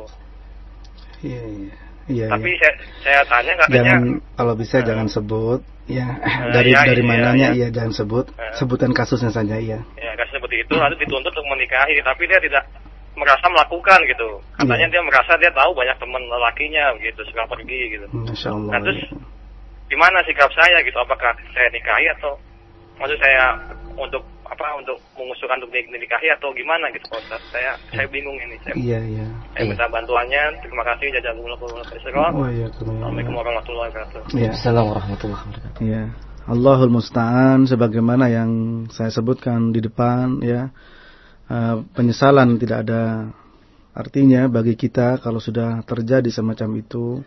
Iya, iya. Iya, Tapi iya. saya, saya tanya katanya Jangan kalau bisa jangan sebut ya Eh, dari iya, dari iya, mananya iya. iya jangan sebut Eh. sebutan kasusnya saja iya. ya kasih seperti itu lalu dituntut untuk menikahi tapi dia tidak merasa melakukan gitu. Katanya Iya. dia merasa dia tahu banyak teman lelakinya begitu suka pergi gitu. Masya Allah. Nah, terus gimana sikap saya gitu apakah saya nikahi atau maksud saya untuk apa untuk mengusulkan untuk nik- nikahi atau gimana gitu Pak Ustaz saya saya bingung ini saya, Iya, iya. saya minta bantuannya terima kasih jazakumullah khairan Oh iya, Assalamualaikum warahmatullahi wabarakatuh Iya. Assalamualaikum warahmatullahi wabarakatuh. Iya. Allahul musta'an sebagaimana yang saya sebutkan di depan ya. Eh, penyesalan tidak ada artinya bagi kita kalau sudah terjadi semacam itu.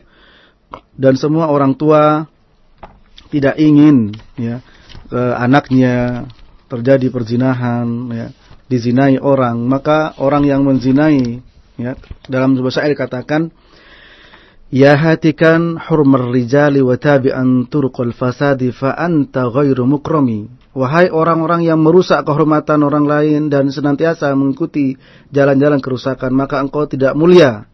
Dan semua orang tua tidak ingin ya ke anaknya terjadi perzinahan ya, dizinai orang, maka orang yang menzinai ya dalam sebuah syair katakan Ya hatikan hurmar rijali wa tabi'an turuqul fasadi fa anta ghairu mukrami. Wahai orang-orang yang merusak kehormatan orang lain dan senantiasa mengikuti jalan-jalan kerusakan, maka engkau tidak mulia.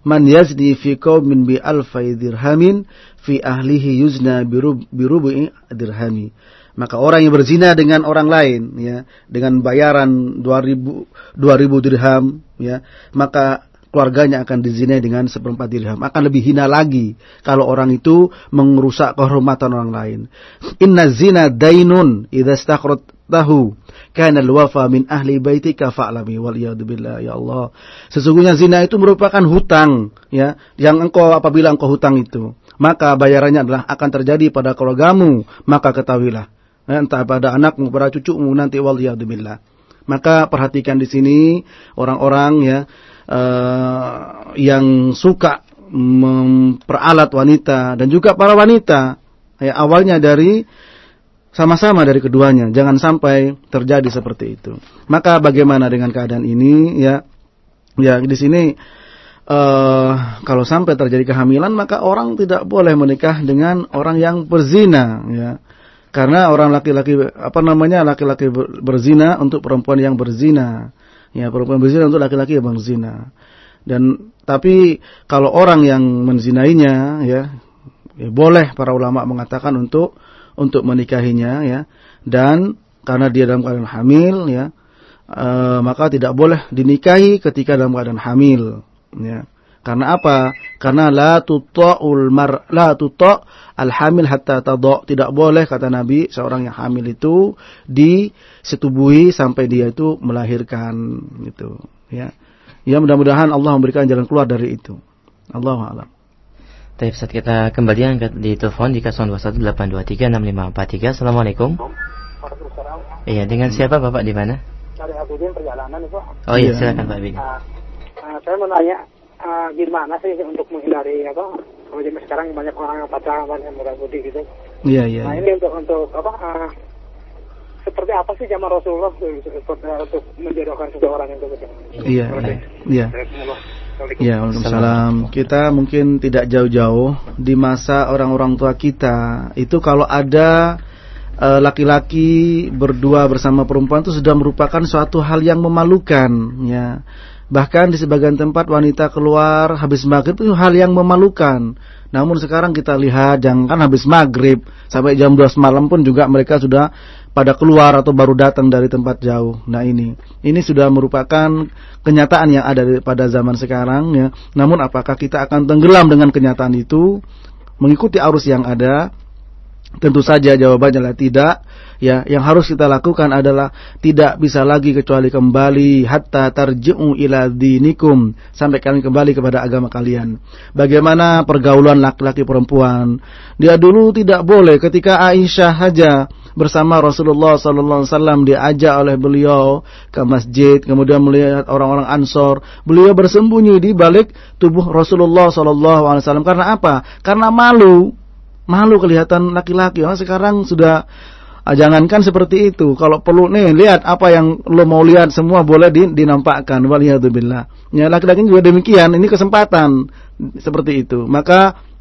Man yazni fi qaumin bi alfai dirhamin fi ahlihi yuzna birub, birubu'i dirhami. Maka orang yang berzina dengan orang lain ya, dengan bayaran 2000 2000 dirham ya, maka keluarganya akan dizinai dengan seperempat dirham. Akan lebih hina lagi kalau orang itu merusak kehormatan orang lain. Inna zina dainun idza tahu kana al-wafa min ahli baitika fa'lami wal billah ya Allah. Sesungguhnya zina itu merupakan hutang ya yang engkau apabila engkau hutang itu maka bayarannya adalah akan terjadi pada keluargamu maka ketahuilah ya, entah pada anakmu pada cucumu nanti wal billah. Maka perhatikan di sini orang-orang ya uh, yang suka memperalat wanita dan juga para wanita ya awalnya dari sama-sama dari keduanya. Jangan sampai terjadi seperti itu. Maka bagaimana dengan keadaan ini? Ya ya di sini uh, kalau sampai terjadi kehamilan maka orang tidak boleh menikah dengan orang yang berzina ya. Karena orang laki-laki apa namanya laki-laki berzina untuk perempuan yang berzina ya perempuan berzina untuk laki-laki yang berzina dan tapi kalau orang yang menzinainya ya, ya boleh para ulama mengatakan untuk untuk menikahinya ya. Dan karena dia dalam keadaan hamil ya e, maka tidak boleh dinikahi ketika dalam keadaan hamil ya. Karena apa? Karena la tuta'ul mar la tuta' al hamil hatta tada tidak boleh kata Nabi seorang yang hamil itu disetubuhi sampai dia itu melahirkan gitu ya Ya mudah-mudahan Allah memberikan jalan keluar dari itu. Allah alam. Baik, saat kita kembali angkat di telepon di 0218236543. Assalamualaikum. Iya, dengan siapa Bapak di mana? Dari Abidin perjalanan itu. Oh iya, silakan Pak Abidin. Uh, uh, saya mau nanya uh, gimana sih untuk menghindari apa? Kalau zaman sekarang banyak orang yang pacaran yang muda putih gitu. Iya, iya. Nah, ini untuk untuk apa? Uh, seperti apa sih zaman Rasulullah untuk menjodohkan seseorang itu? Iya, iya. Ya, Waalaikumsalam. Kita mungkin tidak jauh-jauh di masa orang-orang tua kita itu kalau ada eh, laki-laki uh, berdua bersama perempuan itu sudah merupakan suatu hal yang memalukan, ya. Bahkan di sebagian tempat wanita keluar habis maghrib itu hal yang memalukan. Namun sekarang kita lihat jangan habis maghrib sampai jam 12 malam pun juga mereka sudah pada keluar atau baru datang dari tempat jauh. Nah ini, ini sudah merupakan kenyataan yang ada pada zaman sekarang ya. Namun apakah kita akan tenggelam dengan kenyataan itu, mengikuti arus yang ada? Tentu saja jawabannya adalah tidak. Ya, yang harus kita lakukan adalah tidak bisa lagi kecuali kembali hatta tarji'u ila dinikum sampai kalian kembali kepada agama kalian. Bagaimana pergaulan laki-laki perempuan? Dia dulu tidak boleh ketika Aisyah saja bersama Rasulullah sallallahu alaihi wasallam diajak oleh beliau ke masjid, kemudian melihat orang-orang Ansor, beliau bersembunyi di balik tubuh Rasulullah sallallahu alaihi wasallam karena apa? Karena malu malu kelihatan laki-laki. Orang sekarang sudah ah, jangankan seperti itu. Kalau perlu nih lihat apa yang lo mau lihat semua boleh dinampakkan. Waliyadzubillah. Ya laki-laki juga demikian. Ini kesempatan seperti itu. Maka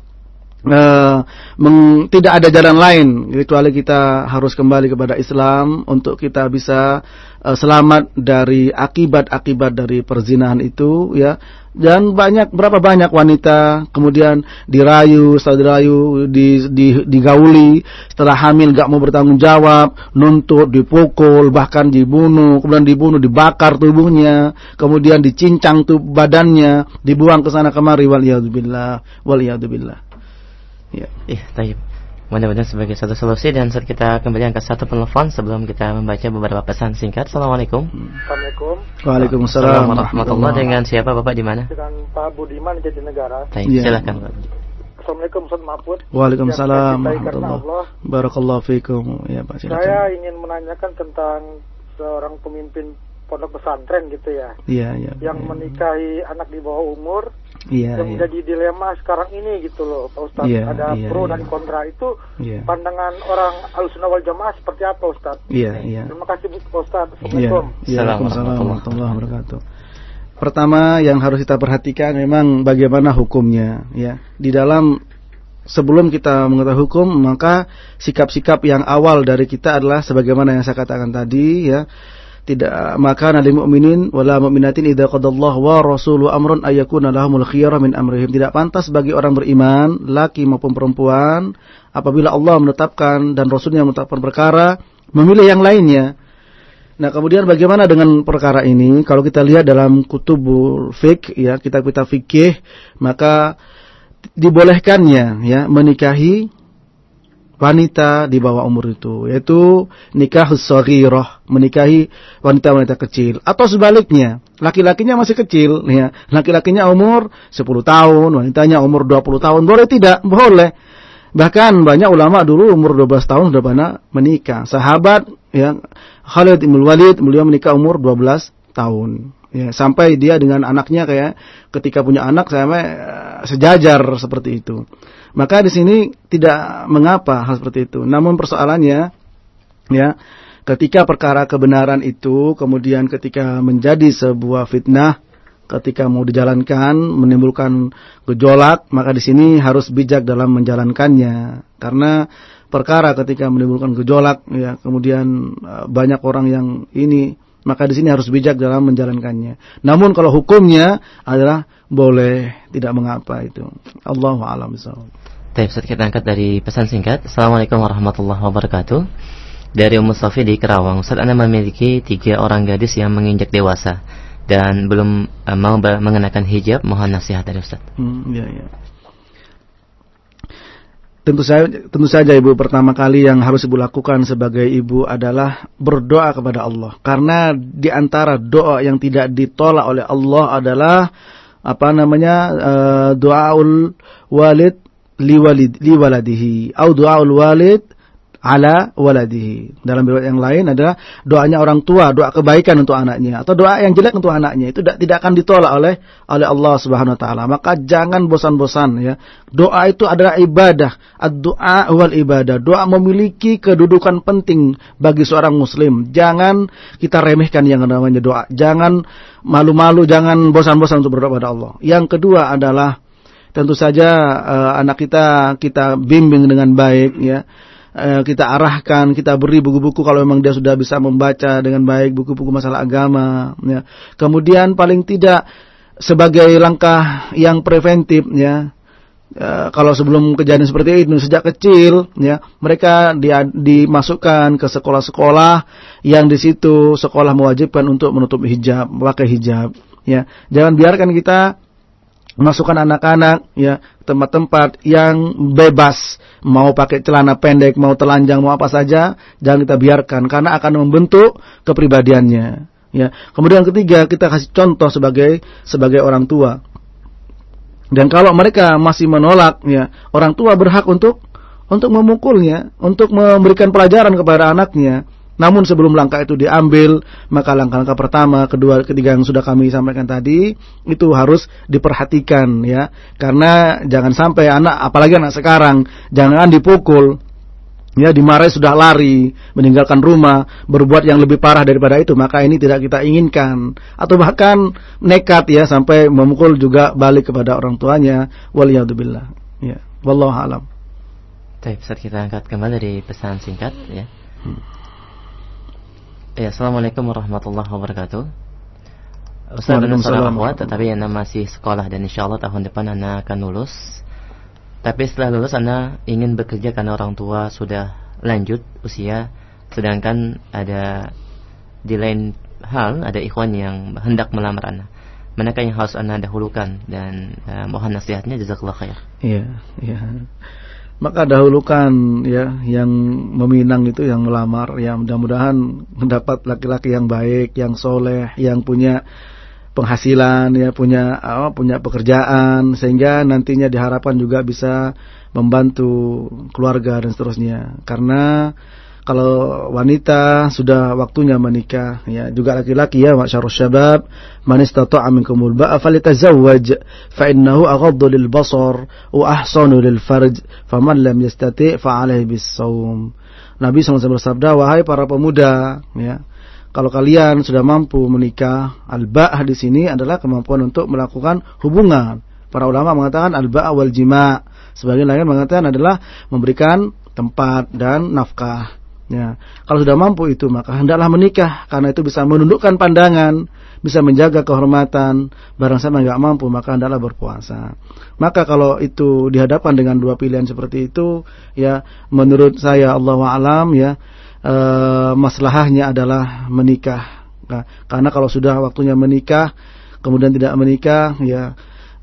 Uh, meng, tidak ada jalan lain kecuali kita harus kembali kepada Islam untuk kita bisa uh, selamat dari akibat-akibat dari perzinahan itu ya. Dan banyak berapa banyak wanita kemudian dirayu setelah dirayu di, di, digauli setelah hamil gak mau bertanggung jawab nuntut dipukul bahkan dibunuh kemudian dibunuh dibakar tubuhnya kemudian dicincang tuh badannya dibuang ke sana kemari wal waliyadzubillah Ya. Iya, taib. Mudah-mudahan sebagai satu solusi dan saat kita kembali angkat satu penelpon sebelum kita membaca beberapa pesan singkat. Assalamualaikum. Assalamualaikum. Waalaikumsalam warahmatullahi Dengan siapa Bapak di mana? Dengan Pak Budiman di Negara. Taib, ya. silakan Pak. Assalamualaikum Ustaz Mahfud. Waalaikumsalam warahmatullahi Barakallahu fiikum. Ya, Pak, silakan. Saya ingin menanyakan tentang seorang pemimpin pondok pesantren gitu ya. Iya, iya. Yang ya. menikahi anak di bawah umur Iya, yang iya. menjadi dilema sekarang ini gitu loh Pak Ustadz iya, ada iya, pro iya. dan kontra itu iya. pandangan orang alusunah wal jamaah seperti apa Ustadz iya iya terima kasih Pak Ustadz. Assalamualaikum iya. Waalaikumsalam warahmatullahi wabarakatuh pertama yang harus kita perhatikan memang bagaimana hukumnya ya di dalam sebelum kita mengetahui hukum maka sikap-sikap yang awal dari kita adalah sebagaimana yang saya katakan tadi ya tidak maka nabi mukminin wala mukminatin idza qadallahu wa rasulu amrun ayyakuna lahumul khiyara min amrihim tidak pantas bagi orang beriman laki maupun perempuan apabila Allah menetapkan dan rasulnya menetapkan perkara memilih yang lainnya Nah, kemudian bagaimana dengan perkara ini? Kalau kita lihat dalam kutubul fik ya, kitab-kitab fikih, maka dibolehkannya ya menikahi wanita di bawah umur itu, yaitu nikah shaghirah, menikahi wanita-wanita kecil atau sebaliknya, laki-lakinya masih kecil ya, laki-lakinya umur 10 tahun, wanitanya umur 20 tahun, boleh tidak? Boleh. Bahkan banyak ulama dulu umur 12 tahun sudah pernah menikah. Sahabat ya Khalid bin Walid beliau menikah umur 12 tahun. Ya, sampai dia dengan anaknya kayak ketika punya anak sampai uh, sejajar seperti itu. Maka di sini tidak mengapa hal seperti itu. Namun persoalannya ya, ketika perkara kebenaran itu kemudian ketika menjadi sebuah fitnah ketika mau dijalankan menimbulkan gejolak, maka di sini harus bijak dalam menjalankannya. Karena perkara ketika menimbulkan gejolak ya, kemudian uh, banyak orang yang ini maka di sini harus bijak dalam menjalankannya. Namun kalau hukumnya adalah boleh, tidak mengapa itu. Allahu a'lam Ustaz kita angkat dari pesan singkat. Assalamualaikum warahmatullahi wabarakatuh. Dari Ummu Safi di Kerawang, Ustaz Anda memiliki tiga orang gadis yang menginjak dewasa dan belum uh, mau mengenakan hijab. Mohon nasihat dari Ustaz. Hmm, ya, ya. Tentu saja, tentu saja ibu pertama kali yang harus ibu lakukan sebagai ibu adalah berdoa kepada Allah. Karena di antara doa yang tidak ditolak oleh Allah adalah apa namanya uh, doaul walid liwalid liwaladihi atau doaul walid ala waladihi. Dalam riwayat yang lain adalah doanya orang tua, doa kebaikan untuk anaknya atau doa yang jelek untuk anaknya itu tidak, akan ditolak oleh oleh Allah Subhanahu wa taala. Maka jangan bosan-bosan ya. Doa itu adalah ibadah. Ad-du'a wal ibadah. Doa memiliki kedudukan penting bagi seorang muslim. Jangan kita remehkan yang namanya doa. Jangan malu-malu, jangan bosan-bosan untuk berdoa pada Allah. Yang kedua adalah tentu saja uh, anak kita kita bimbing dengan baik ya Eh, kita arahkan, kita beri buku-buku kalau memang dia sudah bisa membaca dengan baik buku-buku masalah agama. Ya. Kemudian paling tidak sebagai langkah yang preventif, ya, Ya, kalau sebelum kejadian seperti itu sejak kecil ya mereka di, dimasukkan ke sekolah-sekolah yang di situ sekolah mewajibkan untuk menutup hijab memakai hijab ya jangan biarkan kita masukkan anak-anak ya tempat-tempat yang bebas. Mau pakai celana pendek mau telanjang mau apa saja jangan kita biarkan karena akan membentuk kepribadiannya ya. Kemudian ketiga kita kasih contoh sebagai sebagai orang tua. Dan kalau mereka masih menolak ya orang tua berhak untuk untuk memukulnya untuk memberikan pelajaran kepada anaknya namun sebelum langkah itu diambil, maka langkah-langkah pertama, kedua, ketiga yang sudah kami sampaikan tadi itu harus diperhatikan ya. Karena jangan sampai anak apalagi anak sekarang jangan dipukul ya dimarahi sudah lari, meninggalkan rumah, berbuat yang lebih parah daripada itu, maka ini tidak kita inginkan. Atau bahkan nekat ya sampai memukul juga balik kepada orang tuanya. Waliyadzubillah. Ya, wallahu alam. Baik, kita angkat kembali dari pesan singkat ya. Hmm. Ya, Assalamualaikum warahmatullahi wabarakatuh. Ustaz dan seorang akhwat, tetapi Anda masih sekolah dan insya Allah tahun depan Anda akan lulus. Tapi setelah lulus Anda ingin bekerja karena orang tua sudah lanjut usia, sedangkan ada di lain hal ada ikhwan yang hendak melamar Anda. Manakah yang harus Anda dahulukan dan uh, mohon nasihatnya jazakallah khair. Iya, iya maka dahulukan ya yang meminang itu yang melamar. Ya mudah-mudahan mendapat laki-laki yang baik yang soleh yang punya penghasilan ya punya apa punya pekerjaan. Sehingga nantinya diharapkan juga bisa membantu keluarga dan seterusnya. Karena kalau wanita sudah waktunya menikah ya juga laki-laki ya masyarus syabab man istata'a minkumul ba'a falyatazawwaj fa innahu aghaddu lil basar wa ahsanu lil farj faman lam yastati' fa alaihi saum Nabi SAW bersabda wahai para pemuda ya kalau kalian sudah mampu menikah al-ba'ah di sini adalah kemampuan untuk melakukan hubungan. Para ulama mengatakan al-ba'ah wal jima' sebagian lain mengatakan adalah memberikan tempat dan nafkah Ya, kalau sudah mampu itu maka hendaklah menikah karena itu bisa menundukkan pandangan, bisa menjaga kehormatan. Barang sama nggak mampu maka hendaklah berpuasa. Maka kalau itu dihadapkan dengan dua pilihan seperti itu, ya menurut saya Allah alam ya uh, maslahahnya adalah menikah. Nah, karena kalau sudah waktunya menikah, kemudian tidak menikah, ya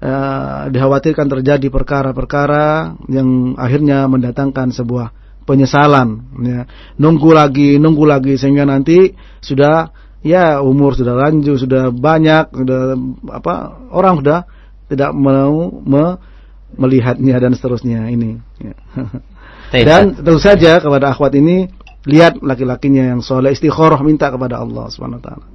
uh, dikhawatirkan terjadi perkara-perkara yang akhirnya mendatangkan sebuah penyesalan. Ya. Nunggu lagi, nunggu lagi sehingga nanti sudah ya umur sudah lanjut, sudah banyak, sudah apa orang sudah tidak mau me, melihatnya dan seterusnya ini. Ya. Dan tentu saja kepada akhwat ini lihat laki-lakinya yang soleh istikharah minta kepada Allah Subhanahu wa taala.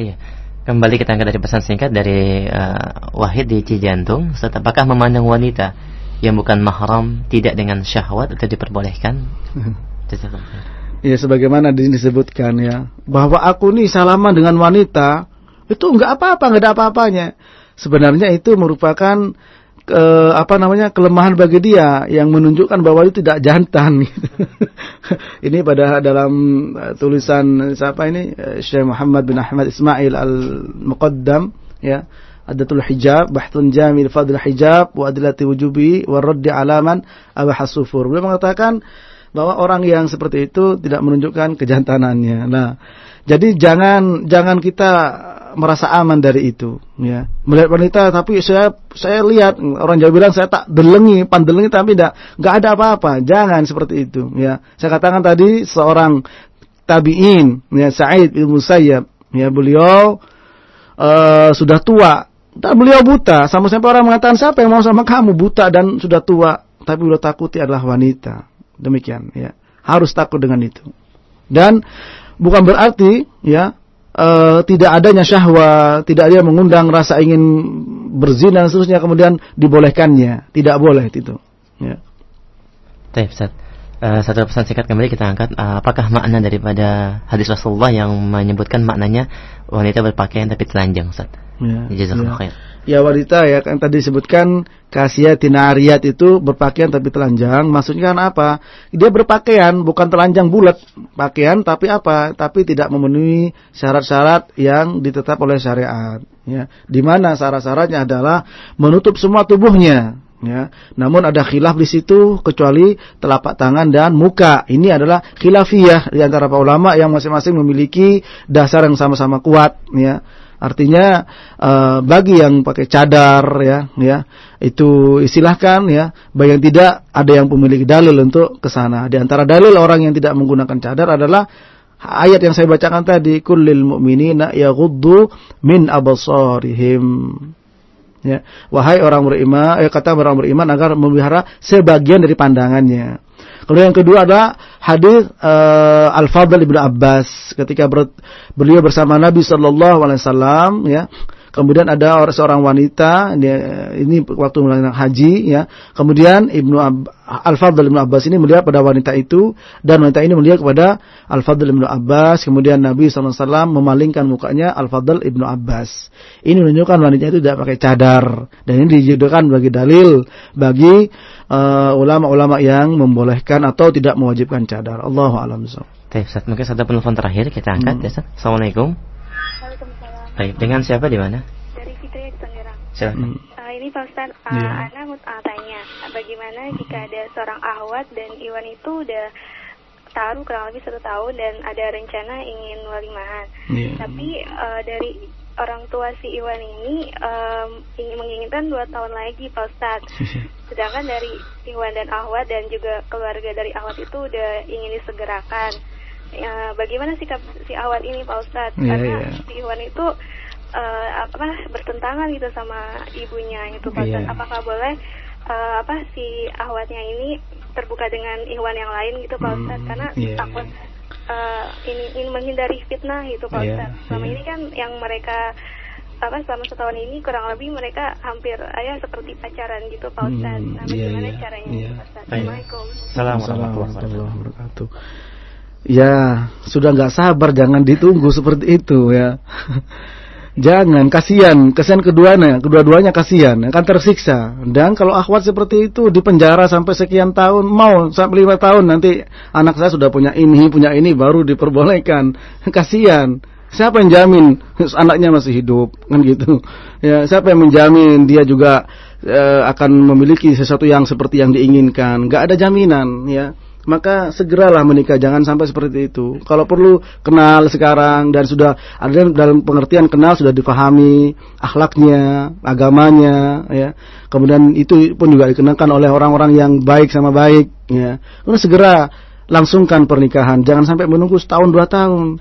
Iya. Kembali kita angkat dari pesan singkat dari uh, Wahid di Cijantung. Apakah memandang wanita yang bukan mahram tidak dengan syahwat atau diperbolehkan? ya sebagaimana disebutkan ya bahwa aku nih salaman dengan wanita itu enggak apa-apa, enggak ada apa-apanya. Sebenarnya itu merupakan ke, apa namanya kelemahan bagi dia yang menunjukkan bahwa itu tidak jantan. ini pada dalam uh, tulisan siapa ini uh, Syekh Muhammad bin Ahmad Ismail al-Muqaddam ya Adatul Hijab, Bahtun Jamil Fadl Hijab, wa Adilati Wujubi, wa Raddi Alaman, Abahasufur. Beliau mengatakan bahwa orang yang seperti itu tidak menunjukkan kejantanannya. Nah, jadi jangan jangan kita merasa aman dari itu ya melihat wanita tapi saya saya lihat orang Jawa bilang saya tak delengi pandelengi tapi tidak nggak ada apa-apa jangan seperti itu ya saya katakan tadi seorang tabiin ya Sa'id bin Musayyab ya beliau uh, sudah tua dan beliau buta sama sampai orang mengatakan siapa yang mau sama kamu buta dan sudah tua tapi beliau takuti adalah wanita demikian ya harus takut dengan itu dan bukan berarti ya uh, tidak adanya syahwat, tidak ada yang mengundang rasa ingin berzina dan seterusnya kemudian dibolehkannya. Tidak boleh itu. Ya. Ustaz. Uh, satu pesan singkat kembali kita angkat uh, apakah makna daripada hadis Rasulullah yang menyebutkan maknanya wanita berpakaian tapi telanjang Ustaz. Ya. Ya. Ya wanita ya kan tadi disebutkan kasiatin ariyat itu berpakaian tapi telanjang. Maksudnya kan apa? Dia berpakaian bukan telanjang bulat, pakaian tapi apa? Tapi tidak memenuhi syarat-syarat yang ditetap oleh syariat. Ya, di mana syarat-syaratnya adalah menutup semua tubuhnya. Ya, namun ada khilaf di situ kecuali telapak tangan dan muka. Ini adalah khilafiyah di antara para ulama yang masing-masing memiliki dasar yang sama-sama kuat. Ya Artinya uh, bagi yang pakai cadar ya, ya itu istilahkan ya. Bagi yang tidak ada yang memiliki dalil untuk ke sana. Di antara dalil orang yang tidak menggunakan cadar adalah ayat yang saya bacakan tadi kullil mu'minina yaghuddu min absarihim. Ya, wahai orang beriman, eh, kata orang beriman agar memelihara sebagian dari pandangannya. Kemudian yang kedua adalah hadis uh, Al-Fadl Ibnu Abbas ketika ber, beliau bersama Nabi sallallahu alaihi wasallam ya Kemudian ada orang seorang wanita dia, ini waktu melakukan haji ya. Kemudian Ibnu Al-Fadl Ibnu Abbas ini melihat pada wanita itu dan wanita ini melihat kepada Al-Fadl Ibnu Abbas. Kemudian Nabi SAW memalingkan mukanya Al-Fadl Ibnu Abbas. Ini menunjukkan wanita itu tidak pakai cadar dan ini dijadikan bagi dalil bagi uh, ulama-ulama uh, yang membolehkan atau tidak mewajibkan cadar. Allahu a'lam Baik, Ustaz. Mungkin satu penelpon terakhir kita angkat hmm. ya, Ustaz. Assalamualaikum. Baik, dengan siapa di mana? Dari Fitri di Tangerang. Silakan. Uh, ini Pak Ustaz, uh, yeah. Ana mau uh, tanya, bagaimana jika ada seorang ahwat dan Iwan itu udah taruh kurang lebih satu tahun dan ada rencana ingin walimahan. Yeah. Tapi uh, dari orang tua si Iwan ini um, ingin menginginkan dua tahun lagi Pak Ustaz. Sedangkan dari Iwan dan Ahwat dan juga keluarga dari Ahwat itu udah ingin disegerakan ya, bagaimana sikap si Awan ini Pak Ustadz yeah, karena yeah. si Iwan itu uh, apa bertentangan gitu sama ibunya itu Pak Ustadz yeah. apakah boleh uh, apa si Ahwatnya ini terbuka dengan Iwan yang lain gitu Pak Ustadz hmm, karena yeah, takut uh, ini ingin menghindari fitnah gitu Pak yeah, Ustadz selama yeah. ini kan yang mereka apa selama setahun ini kurang lebih mereka hampir ayah seperti pacaran gitu Pak Ustadz. Hmm, nah, bagaimana yeah, yeah, caranya yeah. Pak Ustadz? Assalamualaikum. Assalamualaikum warahmatullahi wabarakatuh. Ya, sudah nggak sabar jangan ditunggu seperti itu ya. jangan, kasihan, kasihan keduanya, kedua-duanya kasihan, akan tersiksa. Dan kalau akhwat seperti itu di penjara sampai sekian tahun, mau sampai lima tahun nanti anak saya sudah punya ini, punya ini baru diperbolehkan. kasihan. Siapa yang jamin anaknya masih hidup kan gitu. Ya, siapa yang menjamin dia juga uh, akan memiliki sesuatu yang seperti yang diinginkan? Gak ada jaminan ya maka segeralah menikah jangan sampai seperti itu. Kalau perlu kenal sekarang dan sudah ada dalam pengertian kenal sudah difahami akhlaknya agamanya ya. Kemudian itu pun juga dikenakan oleh orang-orang yang baik sama baik ya. Kemudian segera langsungkan pernikahan. Jangan sampai menunggu setahun dua tahun.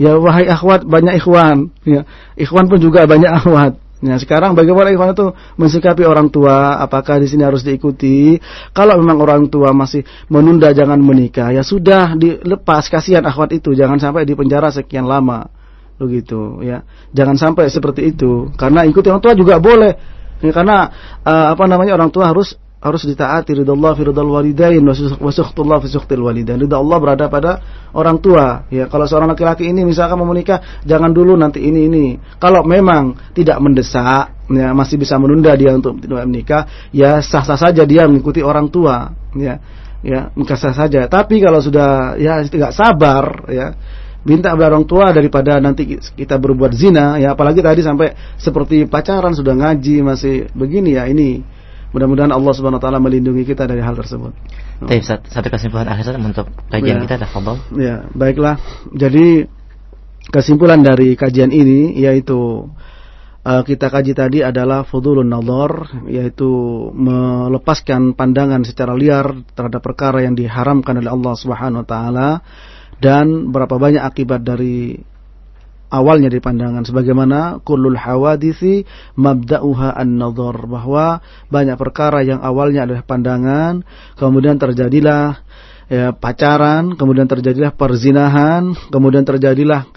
Ya wahai akhwat banyak ikhwan ya. Ikhwan pun juga banyak akhwat Nah, sekarang bagaimana ikhwan itu mensikapi orang tua? Apakah di sini harus diikuti? Kalau memang orang tua masih menunda jangan menikah, ya sudah dilepas kasihan akhwat itu, jangan sampai di penjara sekian lama. Begitu, ya. Jangan sampai seperti itu. Karena ikuti orang tua juga boleh. Ya, karena uh, apa namanya orang tua harus harus ditaati ridha Allah fi ridha walidain wa sukhtullah fi sukhtil walidain. Ridha Allah berada pada orang tua. Ya, kalau seorang laki-laki ini misalkan mau menikah, jangan dulu nanti ini ini. Kalau memang tidak mendesak, ya masih bisa menunda dia untuk tidak menikah, ya sah-sah saja dia mengikuti orang tua, ya. Ya, sah saja. Tapi kalau sudah ya tidak sabar, ya minta orang tua daripada nanti kita berbuat zina ya apalagi tadi sampai seperti pacaran sudah ngaji masih begini ya ini Mudah-mudahan Allah Subhanahu wa taala melindungi kita dari hal tersebut. Baik, satu kesimpulan akhir untuk kajian ya. kita Fadhol. Ya, baiklah. Jadi kesimpulan dari kajian ini yaitu uh, kita kaji tadi adalah fudulun nazar yaitu melepaskan pandangan secara liar terhadap perkara yang diharamkan oleh Allah Subhanahu wa taala dan berapa banyak akibat dari awalnya di pandangan sebagaimana kullul hawadisi mabda'uha an-nadhar bahwa banyak perkara yang awalnya adalah pandangan kemudian terjadilah ya, pacaran kemudian terjadilah perzinahan kemudian terjadilah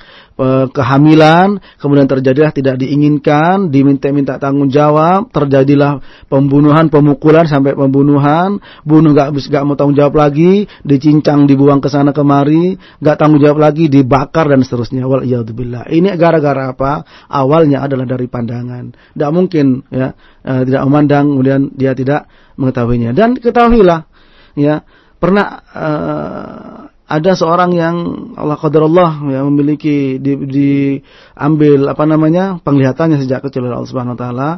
kehamilan, kemudian terjadilah tidak diinginkan, diminta-minta tanggung jawab, terjadilah pembunuhan, pemukulan sampai pembunuhan, bunuh gak, gak mau tanggung jawab lagi, dicincang, dibuang ke sana kemari, gak tanggung jawab lagi, dibakar dan seterusnya. Wal Ini gara-gara apa? Awalnya adalah dari pandangan. Tidak mungkin ya eh, tidak memandang, kemudian dia tidak mengetahuinya. Dan ketahuilah ya pernah uh, ada seorang yang Allah qadarullah yang memiliki di, diambil apa namanya penglihatannya sejak kecil oleh Allah Subhanahu wa taala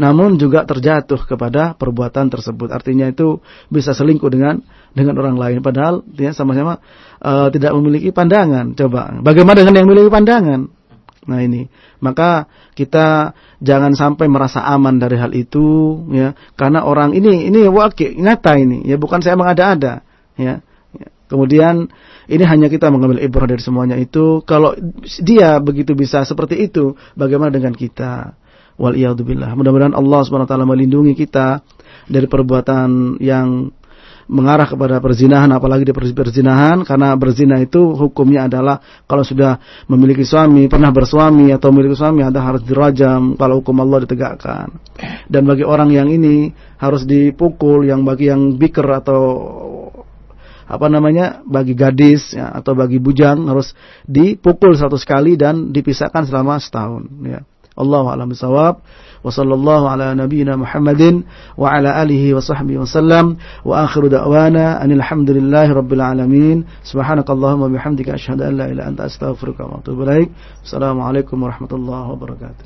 namun juga terjatuh kepada perbuatan tersebut. Artinya itu bisa selingkuh dengan dengan orang lain. Padahal dia sama-sama uh, tidak memiliki pandangan. Coba bagaimana dengan yang memiliki pandangan? Nah ini. Maka kita jangan sampai merasa aman dari hal itu ya. Karena orang ini ini wakil nyata ini. Ya bukan saya mengada-ada ya Kemudian ini hanya kita mengambil ibrah dari semuanya itu. Kalau dia begitu bisa seperti itu, bagaimana dengan kita? Wal. Mudah-mudahan Allah Subhanahu wa taala melindungi kita dari perbuatan yang mengarah kepada perzinahan apalagi di perzinahan karena berzina itu hukumnya adalah kalau sudah memiliki suami pernah bersuami atau memiliki suami ada harus dirajam kalau hukum Allah ditegakkan dan bagi orang yang ini harus dipukul yang bagi yang biker atau apa namanya bagi gadis ya, atau bagi bujang harus dipukul satu sekali dan dipisahkan selama setahun ya. Allah a'lam bishawab wa sallallahu ala nabiyyina Muhammadin wa ala alihi wa sahbihi wa sallam. Wa akhiru da'wana anil rabbil alamin. Subhanakallahumma bihamdika asyhadu an la ilaha anta astaghfiruka wa atubu ilaik. Assalamu alaikum warahmatullahi wabarakatuh